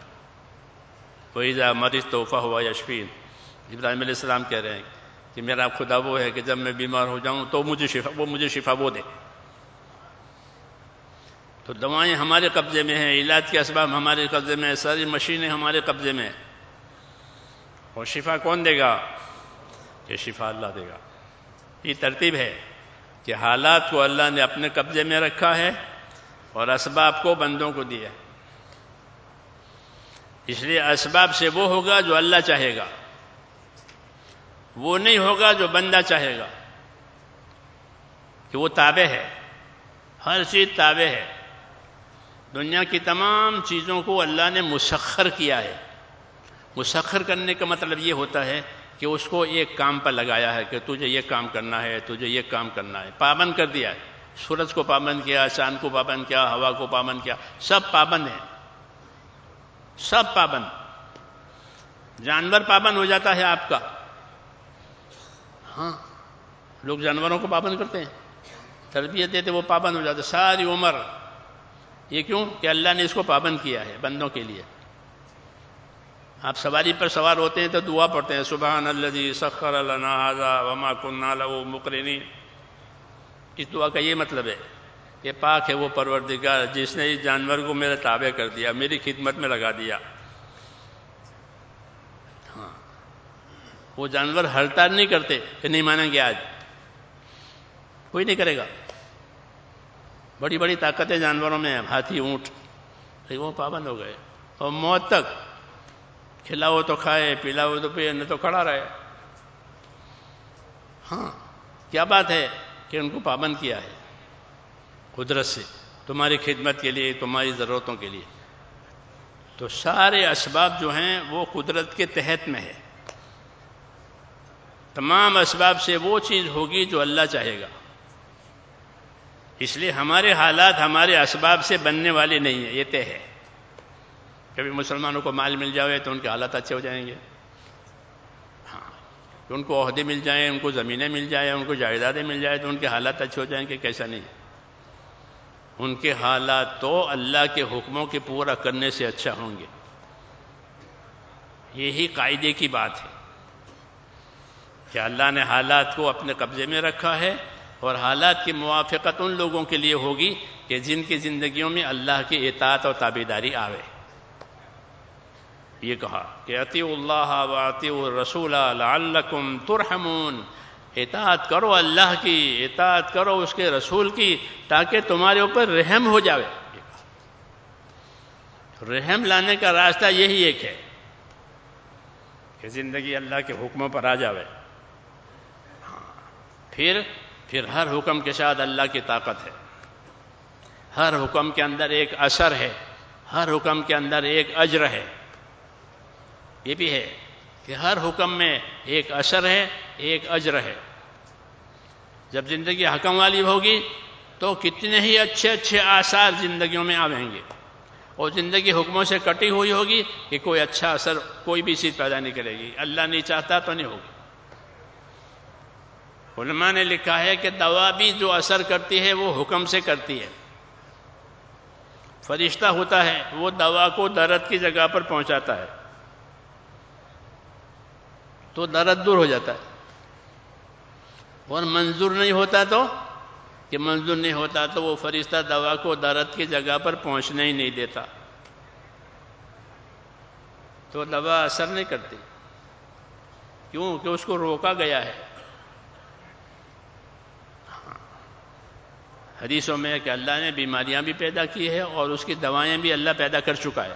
کوئی مریض توحفہ ہوا یشفین ابراہیم علیہ السلام کہہ رہے ہیں کہ میرا خدا وہ ہے کہ جب میں بیمار ہو جاؤں تو مجھے شفا وہ مجھے شفا وہ دے۔ تو دوائیں ہمارے قبضے میں ہیں، علاج کے اسباب ہمارے قبضے میں ہیں، ساری مشینیں ہمارے قبضے میں ہیں۔ اور شفا کون دے گا؟ کہ شفا اللہ دے گا۔ یہ ترتیب ہے کہ حالات کو اللہ نے اپنے قبضے میں رکھا ہے اور اسباب کو بندوں کو دیا اس لیے اسباب سے وہ ہوگا جو اللہ چاہے گا۔ وہ نہیں ہوگا جو بندہ چاہے گا۔ کہ وہ تابع ہے۔ ہر چیز تابع ہے۔ دنیا کی تمام چیزوں کو اللہ نے مسخر کیا ہے۔ مسخر کرنے کا مطلب یہ ہوتا ہے کہ اس کو ایک کام پر لگایا ہے کہ تجھے یہ کام کرنا ہے، تجھے یہ کام کرنا ہے۔ پابند کر دیا ہے۔ سورج کو پابند کیا، چاند کو پابند کیا، ہوا کو پابند کیا۔ سب پابند ہیں۔ سب پابند۔ جانور پابند ہو جاتا ہے آپ کا۔ ہاں لوگ جانوروں کو پابند کرتے ہیں۔ تربیت دیتے وہ پابند ہو جاتے، ساری عمر۔ یہ کیوں؟ کہ اللہ نے اس کو پابند کیا ہے بندوں کے لیے۔ آپ سواری پر سوار ہوتے ہیں تو دعا پڑھتے ہیں، سبحان اللہ سخر اللہ وما کنہ لو مکرنی اس دعا کا یہ مطلب ہے کہ پاک ہے وہ پروردگار، جس نے اس جانور کو میرے تابع کر دیا، میری خدمت میں لگا دیا۔ وہ جانور ہڑتال نہیں کرتے، کہ نہیں مانیں گے آج۔ کوئی نہیں کرے گا۔ بڑی بڑی طاقتیں جانوروں میں ہاتھی، اونٹ۔ وہ پابند ہو گئے۔ اور موت تک۔ کھلاؤ تو کھائے، پلاؤ تو پیے نہ تو کھڑا رہے۔ ہاں کیا بات ہے کہ ان کو پابند کیا ہے؟ قدرت سے، تمہاری خدمت کے لیے، تمہاری ضرورتوں کے لیے۔ تو سارے اسباب جو ہیں، وہ قدرت کے تحت میں ہے تمام اسباب سے وہ چیز ہوگی جو اللہ چاہے گا۔ اس لیے ہمارے حالات ہمارے اسباب سے بننے والے نہیں ہیں، یہ طے ہے۔ کبھی مسلمانوں کو مال مل جائے تو ان کے حالات اچھے ہو جائیں گے۔ ہاں ان کو عہدے مل جائیں، ان کو زمینیں مل جائیں، ان کو جائیدادیں مل جائیں تو ان کے حالات اچھے ہو جائیں گے کیسا نہیں۔ ان کے حالات تو اللہ کے حکموں کے پورا کرنے سے اچھا ہوں گے۔ یہی قاعدے کی بات ہے۔ کہ اللہ نے حالات کو اپنے قبضے میں رکھا ہے اور حالات کی موافقت ان لوگوں کے لیے ہوگی کہ جن کی زندگیوں میں اللہ کی اطاعت اور تابیداری آوے۔ یہ کہا کہ عطی اللہ واطی الرسول لعلکم ترحمون۔ اطاعت کرو اللہ کی، اطاعت کرو اس کے رسول کی تاکہ تمہارے اوپر رحم ہو جاوے۔ رحم لانے کا راستہ یہی ایک ہے کہ زندگی اللہ کے حکموں پر آ جاوے۔ پھر پھر ہر حکم کے ساتھ اللہ کی طاقت ہے۔ ہر حکم کے اندر ایک اثر ہے، ہر حکم کے اندر ایک اجر ہے۔ یہ بھی ہے کہ ہر حکم میں ایک اثر ہے، ایک اجر ہے۔ جب زندگی حکم والی ہوگی تو کتنے ہی اچھے اچھے آثار زندگیوں میں آویں گے۔ اور زندگی حکموں سے کٹی ہوئی ہوگی کہ کوئی اچھا اثر کوئی بھی چیز پیدا نہیں کرے گی۔ اللہ نہیں چاہتا تو نہیں ہوگی علماء نے لکھا ہے کہ دوا بھی جو اثر کرتی ہے وہ حکم سے کرتی ہے۔ فرشتہ ہوتا ہے، وہ دوا کو درد کی جگہ پر پہنچاتا ہے۔ تو درد دور ہو جاتا ہے۔ اور منظور نہیں ہوتا تو، کہ منظور نہیں ہوتا تو وہ فرشتہ دوا کو درد کی جگہ پر پہنچنے ہی نہیں دیتا۔ تو دوا اثر نہیں کرتی۔ کیوں؟ کہ اس کو روکا گیا ہے۔ حدیثوں میں کہ اللہ نے بیماریاں بھی پیدا کی ہے اور اس کی دوائیں بھی اللہ پیدا کر چکا ہے۔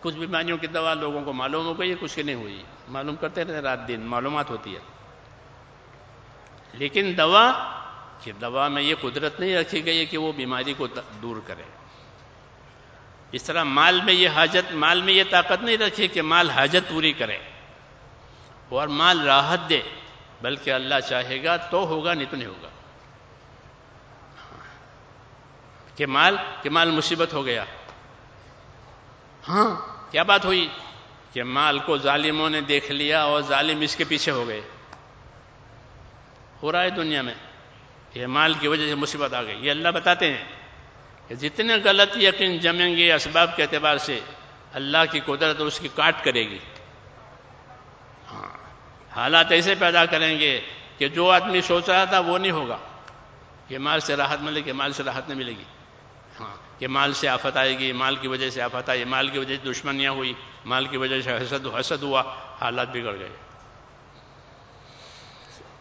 کچھ بیماریوں کی دوا لوگوں کو معلوم ہو گئی ہے، کچھ کی نہیں ہوئی۔ معلوم کرتے رہتے رات دن معلومات ہوتی ہے۔ لیکن دوا، کہ دوا میں یہ قدرت نہیں رکھی گئی ہے کہ وہ بیماری کو دور کرے۔ اس طرح مال میں یہ حاجت، مال میں یہ طاقت نہیں رکھی کہ مال حاجت پوری کرے اور مال راحت دے، بلکہ اللہ چاہے گا تو ہوگا، نہیں تو نہیں ہوگا۔ کہ مال کہ مال مصیبت ہو گیا۔ ہاں۔ کیا بات ہوئی؟ کہ مال کو ظالموں نے دیکھ لیا اور ظالم اس کے پیچھے ہو گئے۔ ہو رہا ہے دنیا میں۔ یہ مال کی وجہ سے مصیبت آ گئی۔ یہ اللہ بتاتے ہیں کہ جتنے غلط یقین جمیں گے اسباب کے اعتبار سے اللہ کی قدرت اس کی کاٹ کرے گی۔ ہاں۔ حالات ایسے پیدا کریں گے کہ جو آدمی سوچ رہا تھا وہ نہیں ہوگا۔ کہ مال سے راحت ملے گی مال سے راحت نہیں ملے گی۔ کہ مال سے آفت آئے گی، مال کی وجہ سے آفت آئی، مال کی وجہ سے دشمنیاں ہوئی، مال کی وجہ سے حسد حسد ہوا، حالات بگڑ گئے۔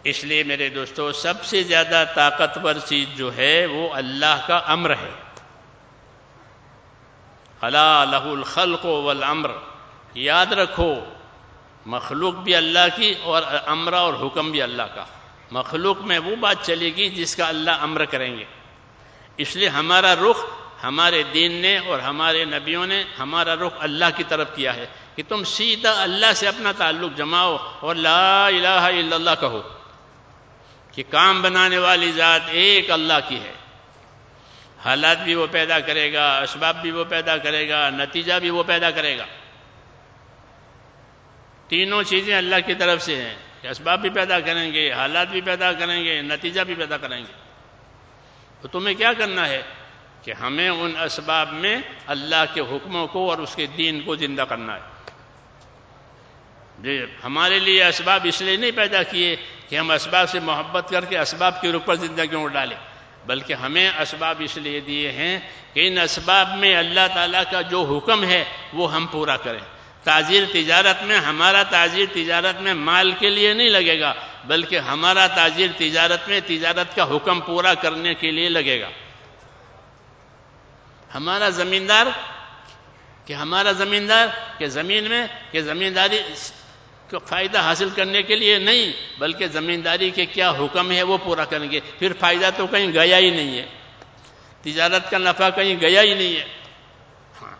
اس لیے میرے دوستو، سب سے زیادہ طاقتور چیز جو ہے وہ اللہ کا امر ہے۔ اللہ لہ الخلق والامر۔ یاد رکھو، مخلوق بھی اللہ کی اور امرا اور حکم بھی اللہ کا۔ مخلوق میں وہ بات چلے گی جس کا اللہ امر کریں گے۔ اس لیے ہمارا رخ ہمارے دین نے اور ہمارے نبیوں نے ہمارا رخ اللہ کی طرف کیا ہے کہ تم سیدھا اللہ سے اپنا تعلق جماؤ اور لا الہ الا اللہ کہو کہ کام بنانے والی ذات ایک اللہ کی ہے۔ حالات بھی وہ پیدا کرے گا، اسباب بھی وہ پیدا کرے گا، نتیجہ بھی وہ پیدا کرے گا۔ تینوں چیزیں اللہ کی طرف سے ہیں۔ کہ اسباب بھی پیدا کریں گے، حالات بھی پیدا کریں گے، نتیجہ بھی پیدا کریں گے۔ تو تمہیں کیا کرنا ہے؟ کہ ہمیں ان اسباب میں اللہ کے حکموں کو اور اس کے دین کو زندہ کرنا ہے۔ جی ہمارے لیے اسباب اس لیے نہیں پیدا کیے کہ ہم اسباب سے محبت کر کے اسباب کے اوپر زندگیوں ڈالیں، بلکہ ہمیں اسباب اس لیے دیے ہیں کہ ان اسباب میں اللہ تعالیٰ کا جو حکم ہے وہ ہم پورا کریں۔ تاجر تجارت میں ہمارا تاجر تجارت میں مال کے لیے نہیں لگے گا، بلکہ ہمارا تاجر تجارت میں تجارت کا حکم پورا کرنے کے لیے لگے گا۔ ہمارا زمیندار کہ ہمارا زمیندار کہ زمین میں کہ زمینداری کو فائدہ حاصل کرنے کے لیے نہیں، بلکہ زمینداری کے کیا حکم ہے وہ پورا کریں گے۔ پھر فائدہ تو کہیں گیا ہی نہیں ہے۔ تجارت کا نفع کہیں گیا ہی نہیں ہے۔ ہاں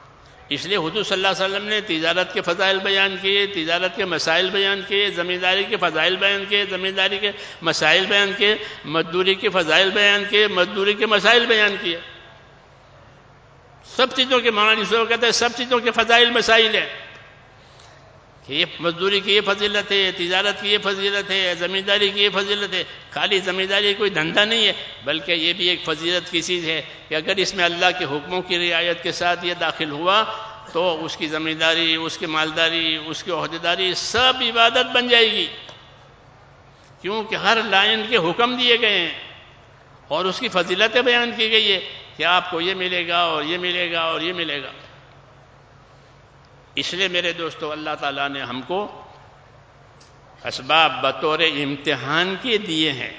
اس لیے حضور صلی اللہ علیہ وسلم نے تجارت کے فضائل بیان کیے، تجارت کے مسائل بیان کیے، زمینداری کے فضائل بیان کیے، زمینداری کے مسائل بیان کیے، مزدوری کے فضائل بیان کیے، مزدوری کے مسائل بیان کیے۔ سب چیزوں کے معنی جسے کہتے ہیں، سب چیزوں کے فضائل مسائل ہیں۔ کہ یہ مزدوری کی یہ فضیلت ہے، تجارت کی یہ فضیلت ہے، زمینداری کی یہ فضیلت ہے۔ خالی زمینداری کوئی دھندا نہیں ہے، بلکہ یہ بھی ایک فضیلت کی چیز ہے کہ اگر اس میں اللہ کے حکموں کی رعایت کے ساتھ یہ داخل ہوا، تو اس کی زمینداری، اس کی مالداری، اس کی عہدیداری، سب عبادت بن جائے گی۔ کیونکہ ہر لائن کے حکم دیے گئے ہیں اور اس کی فضیلتیں بیان کی گئی ہے کہ آپ کو یہ ملے گا اور یہ ملے گا اور یہ ملے گا۔ اس لیے میرے دوستو، اللہ تعالیٰ نے ہم کو اسباب بطور امتحان کے دیے ہیں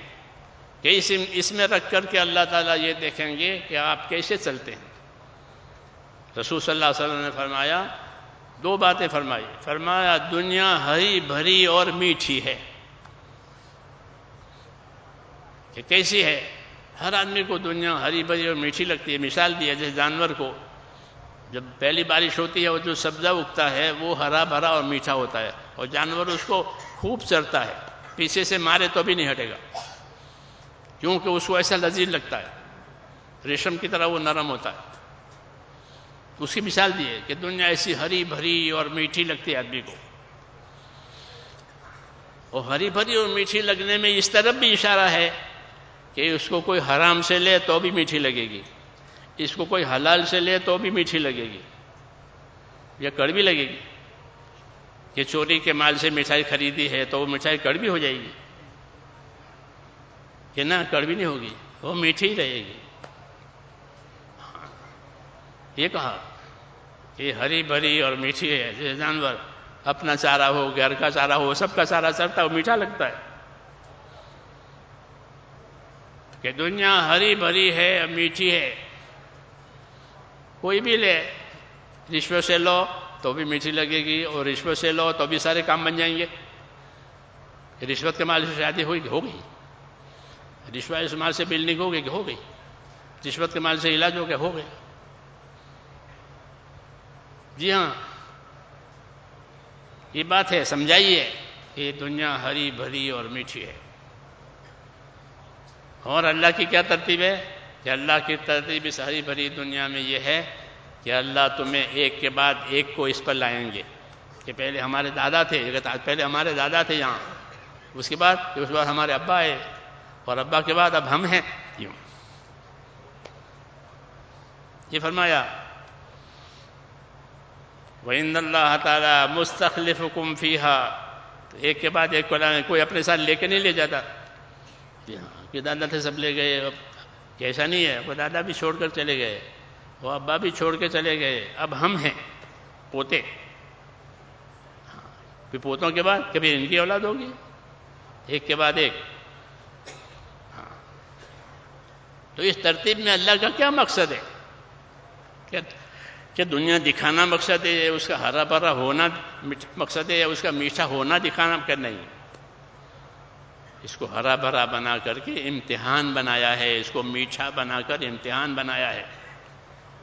کہ اس اس میں رکھ کر کے اللہ تعالیٰ یہ دیکھیں گے کہ آپ کیسے چلتے ہیں۔ رسول صلی اللہ علیہ وسلم نے فرمایا، دو باتیں فرمائی۔ فرمایا، دنیا ہری بھری اور میٹھی ہے۔ کہ کیسی ہے؟ ہر آدمی کو دنیا ہری بھری اور میٹھی لگتی ہے۔ مثال دی ہے جیسے جانور کو۔ جب پہلی بارش ہوتی ہے وہ جو سبزہ اگتا ہے وہ ہرا بھرا اور میٹھا ہوتا ہے اور جانور اس کو خوب چرتا ہے۔ پیچھے سے مارے تو بھی نہیں ہٹے گا۔ کیونکہ اس کو ایسا لذیذ لگتا ہے۔ ریشم کی طرح وہ نرم ہوتا ہے۔ اس کی مثال دی ہے کہ دنیا ایسی ہری بھری اور میٹھی لگتی ہے آدمی کو۔ اور ہری بھری اور میٹھی لگنے میں اس طرف بھی اشارہ ہے کہ اس کو کوئی حرام سے لے تو بھی میٹھی لگے گی۔ اس کو کوئی حلال سے لے تو بھی میٹھی لگے گی۔ یا کڑوی لگے گی۔ کہ چوری کے مال سے مٹھائی خریدی ہے تو وہ مٹھائی کڑوی ہو جائے گی۔ کہ نہ، کڑوی نہیں ہوگی، وہ میٹھی ہی رہے گی۔ یہ کہا کہ ہری بھری اور میٹھی ہے جیسے جانور اپنا چارہ ہو، گھر کا چارہ ہو، سب کا چارہ چرتا ہے میٹھا لگتا ہے۔ کہ دنیا ہری بھری ہے، میٹھی ہے۔ کوئی بھی لے، رشوت سے لو تو بھی میٹھی لگے گی اور رشوت سے لو تو بھی سارے کام بن جائیں گے۔ رشوت کے مال سے شادی ہوئی، ہو گئی۔ رشوت مال سے بلڈنگ ہو گئی کہ ہو گئی۔ رشوت کے مال سے علاج ہو گیا ہو گیا جی ہاں یہ بات ہے، سمجھائیے کہ دنیا ہری بھری اور میٹھی ہے۔ اور اللہ کی کیا ترتیب ہے؟ کہ اللہ کی ترتیب اس ہری بھری دنیا میں یہ ہے کہ اللہ تمہیں ایک کے بعد ایک کو اس پر لائیں گے۔ کہ پہلے ہمارے دادا تھے پہلے ہمارے دادا تھے یہاں۔ اس کے بعد، اس کے بعد ہمارے ابا آئے اور ابا کے بعد اب ہم ہیں۔ کیوں یہ فرمایا، وَإِنَّ اللَّهَ تَعَالَى مُسْتَخْلِفُكُمْ فِيهَا۔ تو ایک کے بعد ایک کو کوئی اپنے ساتھ لے کے نہیں لے جاتا۔ جی ہاں کہ دادا تھے سب لے گئے، اب ایسا نہیں ہے، وہ دادا بھی چھوڑ کر چلے گئے، وہ ابا بھی چھوڑ کے چلے گئے، اب ہم ہیں، پوتے۔ ہاں، پھر پوتوں کے بعد کبھی ان کی اولاد ہوگی؟ ایک کے بعد ایک۔ ہاں۔ تو اس ترتیب میں اللہ کا کیا مقصد ہے؟ کہ دنیا دکھانا مقصد ہے، اس کا ہرا بھرا ہونا مقصد ہے یا اس کا میٹھا ہونا دکھانا کر نہیں۔ اس کو ہرا بھرا بنا کر کے امتحان بنایا ہے، اس کو میٹھا بنا کر امتحان بنایا ہے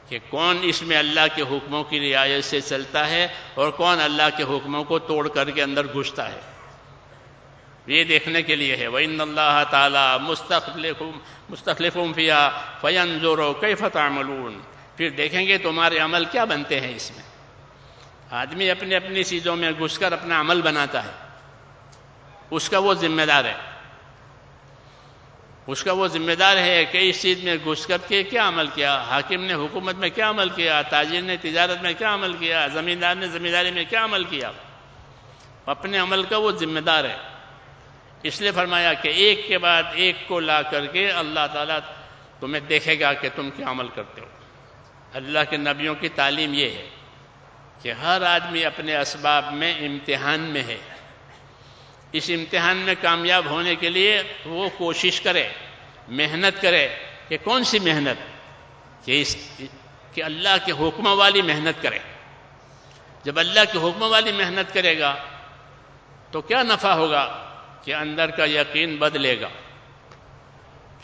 کہ کون اس میں اللہ کے حکموں کی رعایت سے چلتا ہے اور کون اللہ کے حکموں کو توڑ کر کے اندر گھستا ہے۔ یہ دیکھنے کے لیے ہے۔ وَإِنَّ اللَّهَ تَعَالَى مُسْتَخْلِفُمْ فِيهَا فَيَنْزُرُوا كَيْفَ تَعْمَلُونَ۔ پھر دیکھیں گے تمہارے عمل کیا بنتے ہیں اس میں۔ آدمی اپنی اپنی چیزوں میں گھس کر اپنا عمل بناتا ہے۔ اس کا وہ ذمہ دار ہے۔ اس کا وہ ذمہ دار ہے کہ اس چیز میں گھس کر کے کیا عمل کیا؟ حاکم نے حکومت میں کیا عمل کیا؟ تاجر نے تجارت میں کیا عمل کیا؟ زمیندار نے ذمہ داری میں کیا عمل کیا؟ اپنے عمل کا وہ ذمہ دار ہے۔ اس لیے فرمایا کہ ایک کے بعد ایک کو لا کر کے اللہ تعالیٰ تمہیں دیکھے گا کہ تم کیا عمل کرتے ہو۔ اللہ کے نبیوں کی تعلیم یہ ہے کہ ہر آدمی اپنے اسباب میں امتحان میں ہے۔ اس امتحان میں کامیاب ہونے کے لیے وہ کوشش کرے، محنت کرے کہ کون سی محنت؟ کہ اس، کہ اللہ کے حکم والی محنت کرے۔ جب اللہ کے حکم والی محنت کرے گا تو کیا نفع ہوگا؟ کہ اندر کا یقین بدلے گا۔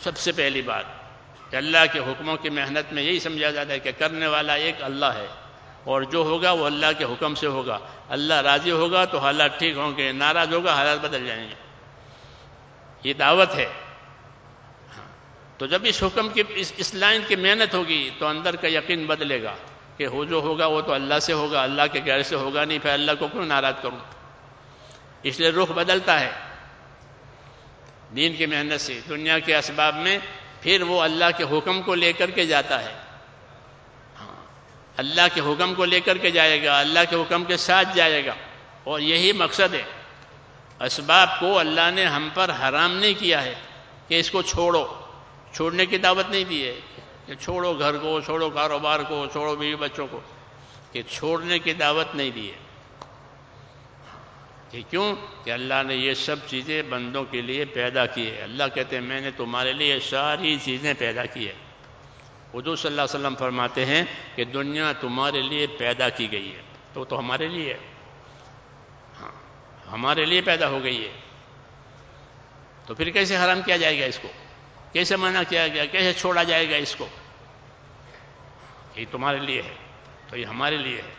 سب سے پہلی بات، کہ اللہ کے حکموں کی محنت میں یہی سمجھا جاتا ہے کہ کرنے والا ایک اللہ ہے۔ اور جو ہوگا وہ اللہ کے حکم سے ہوگا۔ اللہ راضی ہوگا تو حالات ٹھیک ہوں گے، ناراض ہوگا، حالات بدل جائیں گے۔ یہ دعوت ہے۔ تو جب اس حکم کی، اس لائن کی محنت ہوگی تو اندر کا یقین بدلے گا کہ ہو جو ہوگا وہ تو اللہ سے ہوگا، اللہ کے غیر سے ہوگا، نہیں پھر اللہ کو کیوں ناراض کروں؟ اس لیے رخ بدلتا ہے۔ دین کی محنت سے، دنیا کے اسباب میں پھر وہ اللہ کے حکم کو لے کر کے جاتا ہے۔ اللہ کے حکم کو لے کر کے جائے گا، اللہ کے حکم کے ساتھ جائے گا۔ اور یہی مقصد ہے۔ اسباب کو اللہ نے ہم پر حرام نہیں کیا ہے کہ اس کو چھوڑو۔ چھوڑنے کی دعوت نہیں دی ہے کہ چھوڑو گھر کو، چھوڑو کاروبار کو، چھوڑو بیوی بچوں کو۔ کہ چھوڑنے کی دعوت نہیں دی ہے۔ کہ کیوں؟ کہ اللہ نے یہ سب چیزیں بندوں کے لیے پیدا کی ہے۔ اللہ کہتے ہیں، میں نے تمہارے لیے ساری چیزیں پیدا کی ہے حضور صلی اللہ علیہ وسلم فرماتے ہیں کہ دنیا تمہارے لیے پیدا کی گئی ہے۔ تو تو ہمارے لیے ہاں ہمارے لیے پیدا ہو گئی ہے۔ تو پھر کیسے حرام کیا جائے گا اس کو؟ کیسے منع کیا گیا؟ کیسے چھوڑا جائے گا اس کو؟ یہ تمہارے لیے ہے۔ تو یہ ہمارے لیے ہے۔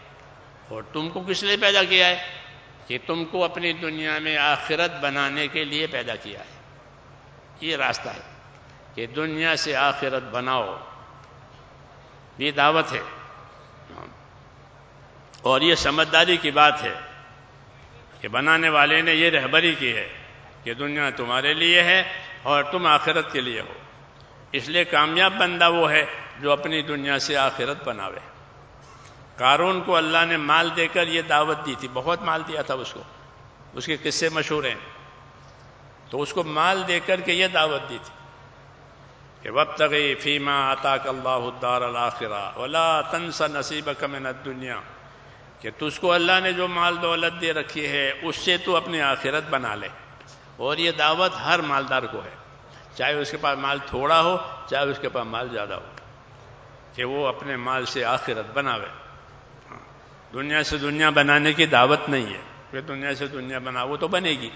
اور تم کو کس لیے پیدا کیا ہے؟ کہ تم کو اپنی دنیا میں آخرت بنانے کے لیے پیدا کیا ہے۔ یہ راستہ ہے کہ دنیا سے آخرت بناؤ۔ یہ دعوت ہے۔ اور یہ سمجھداری کی بات ہے کہ بنانے والے نے یہ رہبری کی ہے کہ دنیا تمہارے لیے ہے اور تم آخرت کے لیے ہو۔ اس لیے کامیاب بندہ وہ ہے جو اپنی دنیا سے آخرت بناوے۔ قارون کو اللہ نے مال دے کر یہ دعوت دی تھی، بہت مال دیا تھا اس کو۔ اس کے قصے مشہور ہیں۔ تو اس کو مال دے کر کے یہ دعوت دی تھی۔ کہ وقت فیما عطا اللہ الدار الآخرہ ولا تنس نصیب من دنیا کہ تجھ کو اللہ نے جو مال دولت دے رکھی ہے، اس سے تو اپنی آخرت بنا لے۔ اور یہ دعوت ہر مالدار کو ہے۔ چاہے اس کے پاس مال تھوڑا ہو، چاہے اس کے پاس مال زیادہ ہو۔ کہ وہ اپنے مال سے آخرت بناوے۔ دنیا سے دنیا بنانے کی دعوت نہیں ہے۔ کہ دنیا سے دنیا بنا، وہ تو بنے گی۔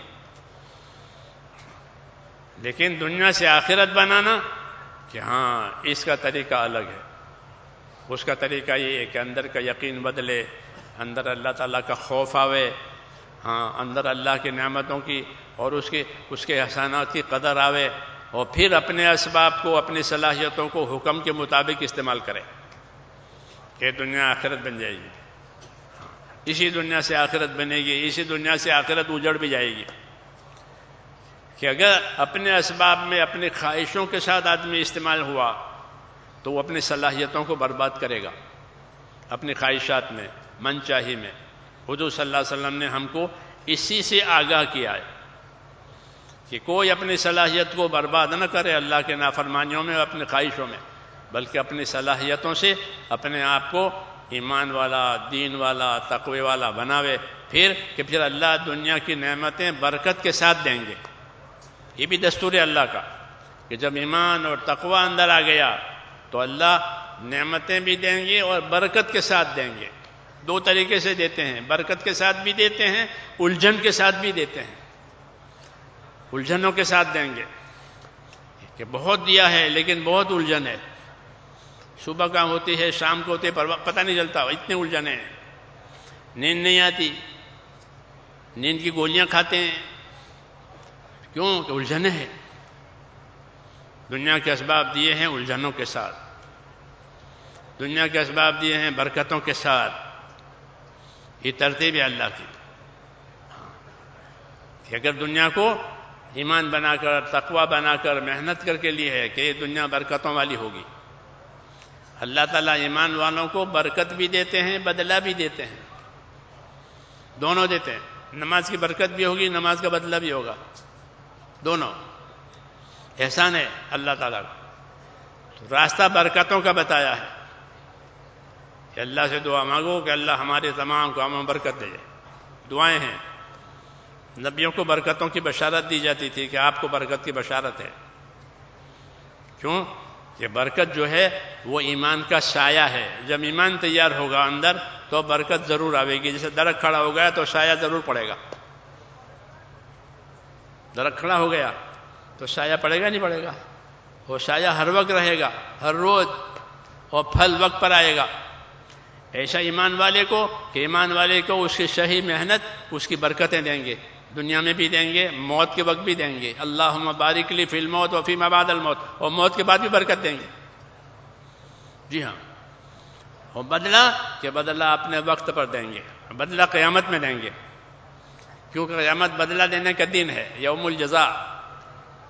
لیکن دنیا سے آخرت بنانا کہ ہاں اس کا طریقہ الگ ہے۔ اس کا طریقہ یہ ہے کہ اندر کا یقین بدلے، اندر اللہ تعالیٰ کا خوف آوے۔ ہاں اندر اللہ کی نعمتوں کی اور اس کے اس کے احسانات کی قدر آوے۔ اور پھر اپنے اسباب کو، اپنی صلاحیتوں کو حکم کے مطابق استعمال کرے۔ کہ دنیا آخرت بن جائے گی۔ ہاں، اسی دنیا سے آخرت بنے گی، اسی دنیا سے آخرت اجڑ بھی جائے گی۔ کہ اگر اپنے اسباب میں اپنی خواہشوں کے ساتھ آدمی استعمال ہوا، تو وہ اپنی صلاحیتوں کو برباد کرے گا، اپنی خواہشات میں من چاہی میں۔ حضور صلی اللہ علیہ وسلم نے ہم کو اسی سے آگاہ کیا ہے کہ کوئی اپنی صلاحیت کو برباد نہ کرے اللہ کے نافرمانیوں میں، اپنی خواہشوں میں، بلکہ اپنی صلاحیتوں سے اپنے آپ کو ایمان والا، دین والا، تقوی والا بناوے۔ پھر کہ پھر اللہ دنیا کی نعمتیں برکت کے ساتھ دیں گے۔ یہ بھی دستور اللہ کا کہ جب ایمان اور تقوی اندر آ گیا تو اللہ نعمتیں بھی دیں گے اور برکت کے ساتھ دیں گے۔ دو طریقے سے دیتے ہیں، برکت کے ساتھ بھی دیتے ہیں، الجھن کے ساتھ بھی دیتے ہیں۔ الجھنوں کے ساتھ دیں گے۔ کہ بہت دیا ہے لیکن بہت الجھن ہے۔ صبح کام ہوتی ہے، شام کو ہوتی ہے، پر پتہ نہیں چلتا، اتنے الجھنے ہیں۔ نیند نہیں آتی۔ نیند کی گولیاں کھاتے ہیں۔ کیوں کہ الجھنے ہیں؟ دنیا کے اسباب دیے ہیں الجھنوں کے ساتھ۔ دنیا کے اسباب دیے ہیں برکتوں کے ساتھ۔ یہ ترتیب ہے اللہ کی۔ کہ اگر دنیا کو ایمان بنا کر تقوا بنا کر، محنت کر کے لیے ہے کہ یہ دنیا برکتوں والی ہوگی۔ اللہ تعالیٰ ایمان والوں کو برکت بھی دیتے ہیں، بدلہ بھی دیتے ہیں۔ دونوں دیتے ہیں۔ نماز کی برکت بھی ہوگی، نماز کا بدلہ بھی ہوگا۔ دونوں۔ احسان ہے اللہ تعالیٰ کا۔ تو راستہ برکتوں کا بتایا ہے کہ اللہ سے دعا مانگو کہ اللہ ہمارے تمام کاموں برکت دے۔ دعائیں ہیں۔ نبیوں کو برکتوں کی بشارت دی جاتی تھی کہ آپ کو برکت کی بشارت ہے۔ کیوں؟ کہ برکت جو ہے وہ ایمان کا سایہ ہے۔ جب ایمان تیار ہوگا اندر تو برکت ضرور آئے گی۔ جیسے درخت کھڑا ہو گیا تو سایہ ضرور پڑے گا۔ درخت کھڑا ہو گیا تو سایہ پڑے گا نہیں پڑے گا؟ وہ سایہ ہر وقت رہے گا، ہر روز اور پھل وقت پر آئے گا۔ ایسا ایمان والے کو کہ ایمان والے کو اس کی صحیح محنت، اس کی برکتیں دیں گے۔ دنیا میں بھی دیں گے، موت کے وقت بھی دیں گے۔ اللہ بارک لی فی موت و فیم آباد الموت۔ اور موت کے بعد بھی برکت دیں گے۔ جی ہاں۔ اور بدلہ کہ بدلہ اپنے وقت پر دیں گے، بدلہ قیامت میں دیں گے۔ کیونکہ قیامت بدلہ دینے کا دن ہے، یوم الجزا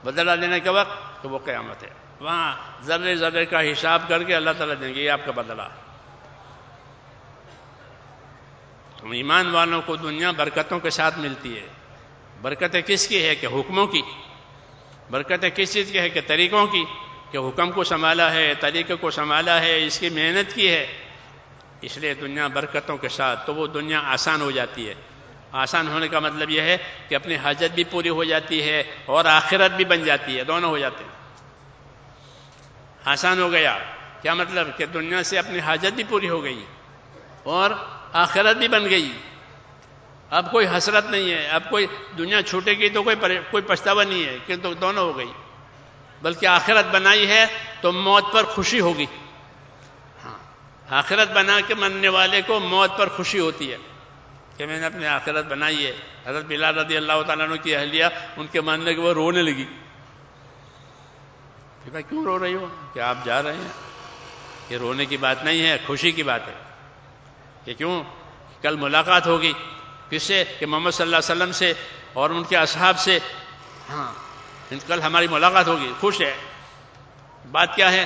بدلہ دینے کا وقت تو وہ قیامت ہے۔ وہاں ذرے ذرے کا حساب کر کے اللہ تعالیٰ دیں گے، یہ آپ کا بدلہ۔ تو ایمان والوں کو دنیا برکتوں کے ساتھ ملتی ہے۔ برکتیں کس کی ہے؟ کہ حکموں کی۔ برکتیں کس چیز کی ہے؟ کہ طریقوں کی۔ کہ حکم کو سنبھالا ہے، طریقے کو سنبھالا ہے، اس کی محنت کی ہے۔ اس لیے دنیا برکتوں کے ساتھ تو وہ دنیا آسان ہو جاتی ہے۔ آسان ہونے کا مطلب یہ ہے کہ اپنی حاجت بھی پوری ہو جاتی ہے اور آخرت بھی بن جاتی ہے، دونوں ہو جاتے ہیں۔ آسان ہو گیا۔ کیا مطلب؟ کہ دنیا سے اپنی حاجت بھی پوری ہو گئی اور آخرت بھی بن گئی۔ اب کوئی حسرت نہیں ہے۔ اب کوئی دنیا چھوٹے گی تو کوئی کوئی پچھتاوا نہیں ہے کہ تو دونوں ہو گئی۔ بلکہ آخرت بنائی ہے تو موت پر خوشی ہوگی۔ ہاں آخرت بنا کے مرنے والے کو موت پر خوشی ہوتی ہے۔ کہ میں نے اپنی آخرت بنائی ہے۔ حضرت بلال رضی اللہ تعالیٰ عنہ کی اہلیہ، ان کے مرنے کے وہ رونے لگی۔ کہ بھائی کیوں رو رہی ہو؟ کہ آپ جا رہے ہیں؟ یہ رونے کی بات نہیں ہے، خوشی کی بات ہے۔ کہ کیوں؟ کل ملاقات ہوگی۔ کس سے کہ محمد صلی اللہ علیہ وسلم سے اور ان کے اصحاب سے۔ ہاں کل ہماری ملاقات ہوگی۔ خوش ہے۔ بات کیا ہے؟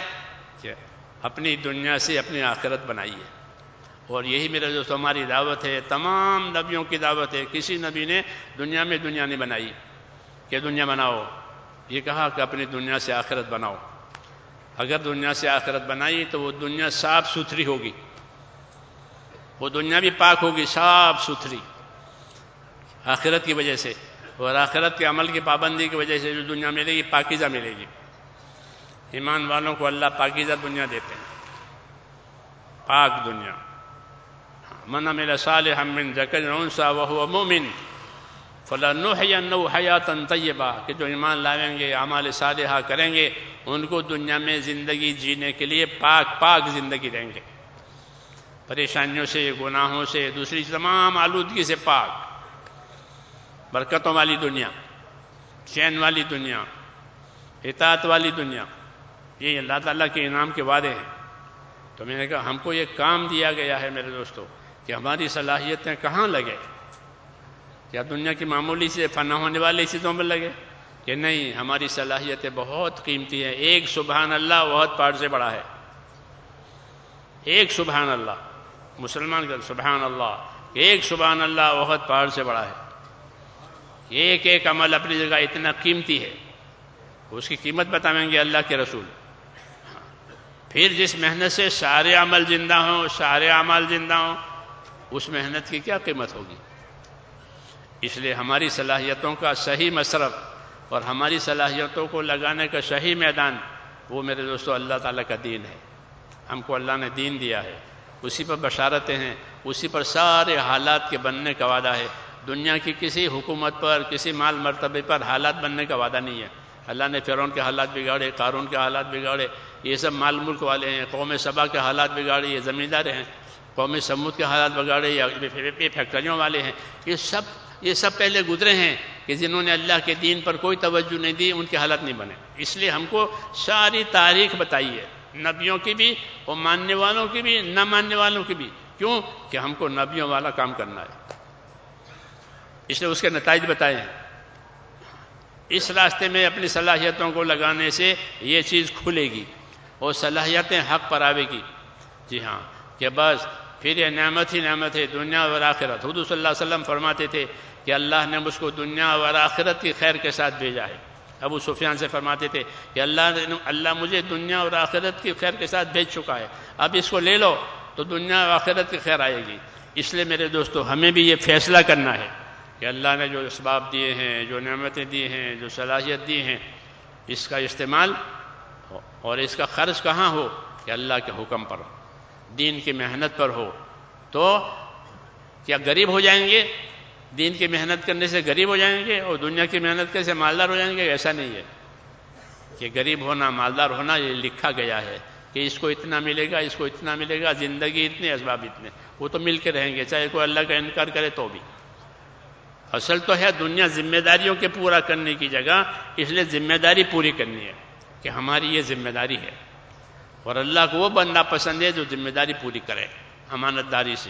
کہ اپنی دنیا سے اپنی آخرت بنائی ہے۔ اور یہی میرا جو ہماری دعوت ہے، تمام نبیوں کی دعوت ہے، کسی نبی نے دنیا میں دنیا نہیں بنائی، کہ دنیا بناؤ۔ یہ کہا کہ اپنی دنیا سے آخرت بناؤ۔ اگر دنیا سے آخرت بنائی تو وہ دنیا صاف ستھری ہوگی۔ وہ دنیا بھی پاک ہوگی، صاف ستھری۔ آخرت کی وجہ سے۔ اور آخرت کے عمل کی پابندی کی وجہ سے جو دنیا ملے گی، پاکیزہ ملے گی۔ ایمان والوں کو اللہ پاکیزہ دنیا دیتے ہیں۔ پاک دنیا۔ من عمل صالحا من ذکر انسا وهو مومن فلنحینو حیاتا طیبہ کہ جو ایمان لائیں گے عمال صالحہ کریں گے، ان کو دنیا میں زندگی جینے کے لیے پاک پاک زندگی دیں گے۔ پریشانیوں سے، گناہوں سے، دوسری تمام آلودگی سے پاک، برکتوں والی دنیا، چین والی دنیا، اطاعت والی دنیا، یہ اللہ تعالیٰ کے انعام کے وعدے ہیں۔ تو میں نے کہا، ہم کو یہ کام دیا گیا ہے میرے دوستوں کہ ہماری صلاحیتیں کہاں لگے؟ کیا دنیا کی معمولی سے فنا ہونے والی چیزوں میں لگے؟ کہ نہیں، ہماری صلاحیتیں بہت قیمتی ہیں۔ ایک سبحان اللہ بہت پاٹ سے بڑا ہے۔ ایک سبحان اللہ، مسلمان کا سبحان اللہ ایک سبحان اللہ بہت پہاڑ سے بڑا ہے۔ ایک ایک عمل اپنی جگہ اتنا قیمتی ہے۔ اس کی قیمت بتائیں گے اللہ کے رسول۔ ہاں۔ پھر جس محنت سے سارے عمل زندہ ہوں، سارے عمل زندہ ہوں اس محنت کی کیا قیمت ہوگی؟ اس لیے ہماری صلاحیتوں کا صحیح مصرف اور ہماری صلاحیتوں کو لگانے کا صحیح میدان وہ میرے دوستو اللہ تعالیٰ کا دین ہے۔ ہم کو اللہ نے دین دیا ہے۔ اسی پر بشارتیں ہیں، اسی پر سارے حالات کے بننے کا وعدہ ہے۔ دنیا کی کسی حکومت پر، کسی مال مرتبے پر حالات بننے کا وعدہ نہیں ہے۔ اللہ نے فرعون کے حالات بگاڑے، قارون کے حالات بگاڑے۔ یہ سب مال ملک والے ہیں، قوم سبا کے حالات بگاڑے، یہ زمیندار ہیں۔ قوم سمود کے حالات بگاڑے یا فیکٹریوں والے ہیں، یہ سب یہ سب پہلے گزرے ہیں کہ جنہوں نے اللہ کے دین پر کوئی توجہ نہیں دی، ان کے حالات نہیں بنے۔ اس لیے ہم کو ساری تاریخ بتائی ہے، نبیوں کی بھی اور ماننے والوں کی بھی، نہ ماننے والوں کی بھی۔ کیوں؟ کہ ہم کو نبیوں والا کام کرنا ہے۔ اس لیے اس کے نتائج بتائے ہیں۔ اس راستے میں اپنی صلاحیتوں کو لگانے سے یہ چیز کھلے گی اور صلاحیتیں حق پر آوے گی۔ جی ہاں کہ بس پھر یہ نعمت ہی نعمت ہے، دنیا اور آخرت۔ حدود صلی اللہ علیہ وسلم فرماتے تھے کہ اللہ نے مجھ کو دنیا اور آخرت کی خیر کے ساتھ بھیجا ہے۔ ابو سفیان سے فرماتے تھے کہ اللہ اللہ مجھے دنیا اور آخرت کی خیر کے ساتھ بھیج چکا ہے۔ اب اس کو لے لو تو دنیا اور آخرت کی خیر آئے گی۔ اس لیے میرے دوستو، ہمیں بھی یہ فیصلہ کرنا ہے کہ اللہ نے جو اسباب دیے ہیں، جو نعمتیں دی ہیں، جو صلاحیت دی ہیں، اس کا استعمال اور اس کا خرچ کہاں ہو کہ اللہ کے حکم پر ہو۔ دین کی محنت پر ہو تو کیا غریب ہو جائیں گے؟ دین کی محنت کرنے سے غریب ہو جائیں گے اور دنیا کی محنت کرنے سے مالدار ہو جائیں گے؟ ایسا نہیں ہے۔ کہ غریب ہونا، مالدار ہونا یہ لکھا گیا ہے کہ اس کو اتنا ملے گا، اس کو اتنا ملے گا، زندگی اتنے، اسباب اتنے۔ وہ تو مل کے رہیں گے، چاہے کوئی اللہ کا انکار کرے تو بھی۔ اصل تو ہے دنیا ذمہ داریوں کے پورا کرنے کی جگہ، اس لیے ذمہ داری پوری کرنی ہے کہ ہماری یہ ذمہ داری ہے۔ اور اللہ کو وہ بندہ پسند ہے جو ذمہ داری پوری کرے امانت داری سے۔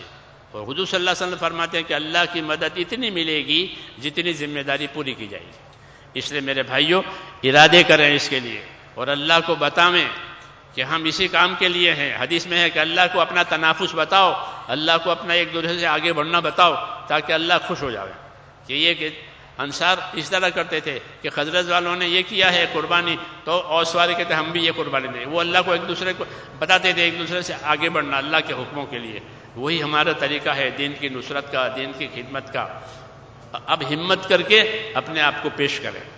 اور حضور صلی اللہ علیہ وسلم فرماتے ہیں کہ اللہ کی مدد اتنی ملے گی جتنی ذمہ داری پوری کی جائے گی۔ اس لیے میرے بھائیوں ارادے کریں اس کے لیے۔ اور اللہ کو بتاویں کہ ہم اسی کام کے لیے ہیں۔ حدیث میں ہے کہ اللہ کو اپنا تنافس بتاؤ، اللہ کو اپنا ایک دوسرے سے آگے بڑھنا بتاؤ تاکہ اللہ خوش ہو جائے کہ یہ کہ انصار اس طرح کرتے تھے کہ حضرت والوں نے یہ کیا ہے قربانی، تو اوس والے کہتے ہم بھی یہ قربانی دیں۔ وہ اللہ کو ایک دوسرے کو بتاتے تھے ایک دوسرے سے آگے بڑھنا اللہ کے حکموں کے لیے۔ وہی ہمارا طریقہ ہے دین کی نصرت کا، دین کی خدمت کا۔ اب ہمت کر کے اپنے آپ کو پیش کریں۔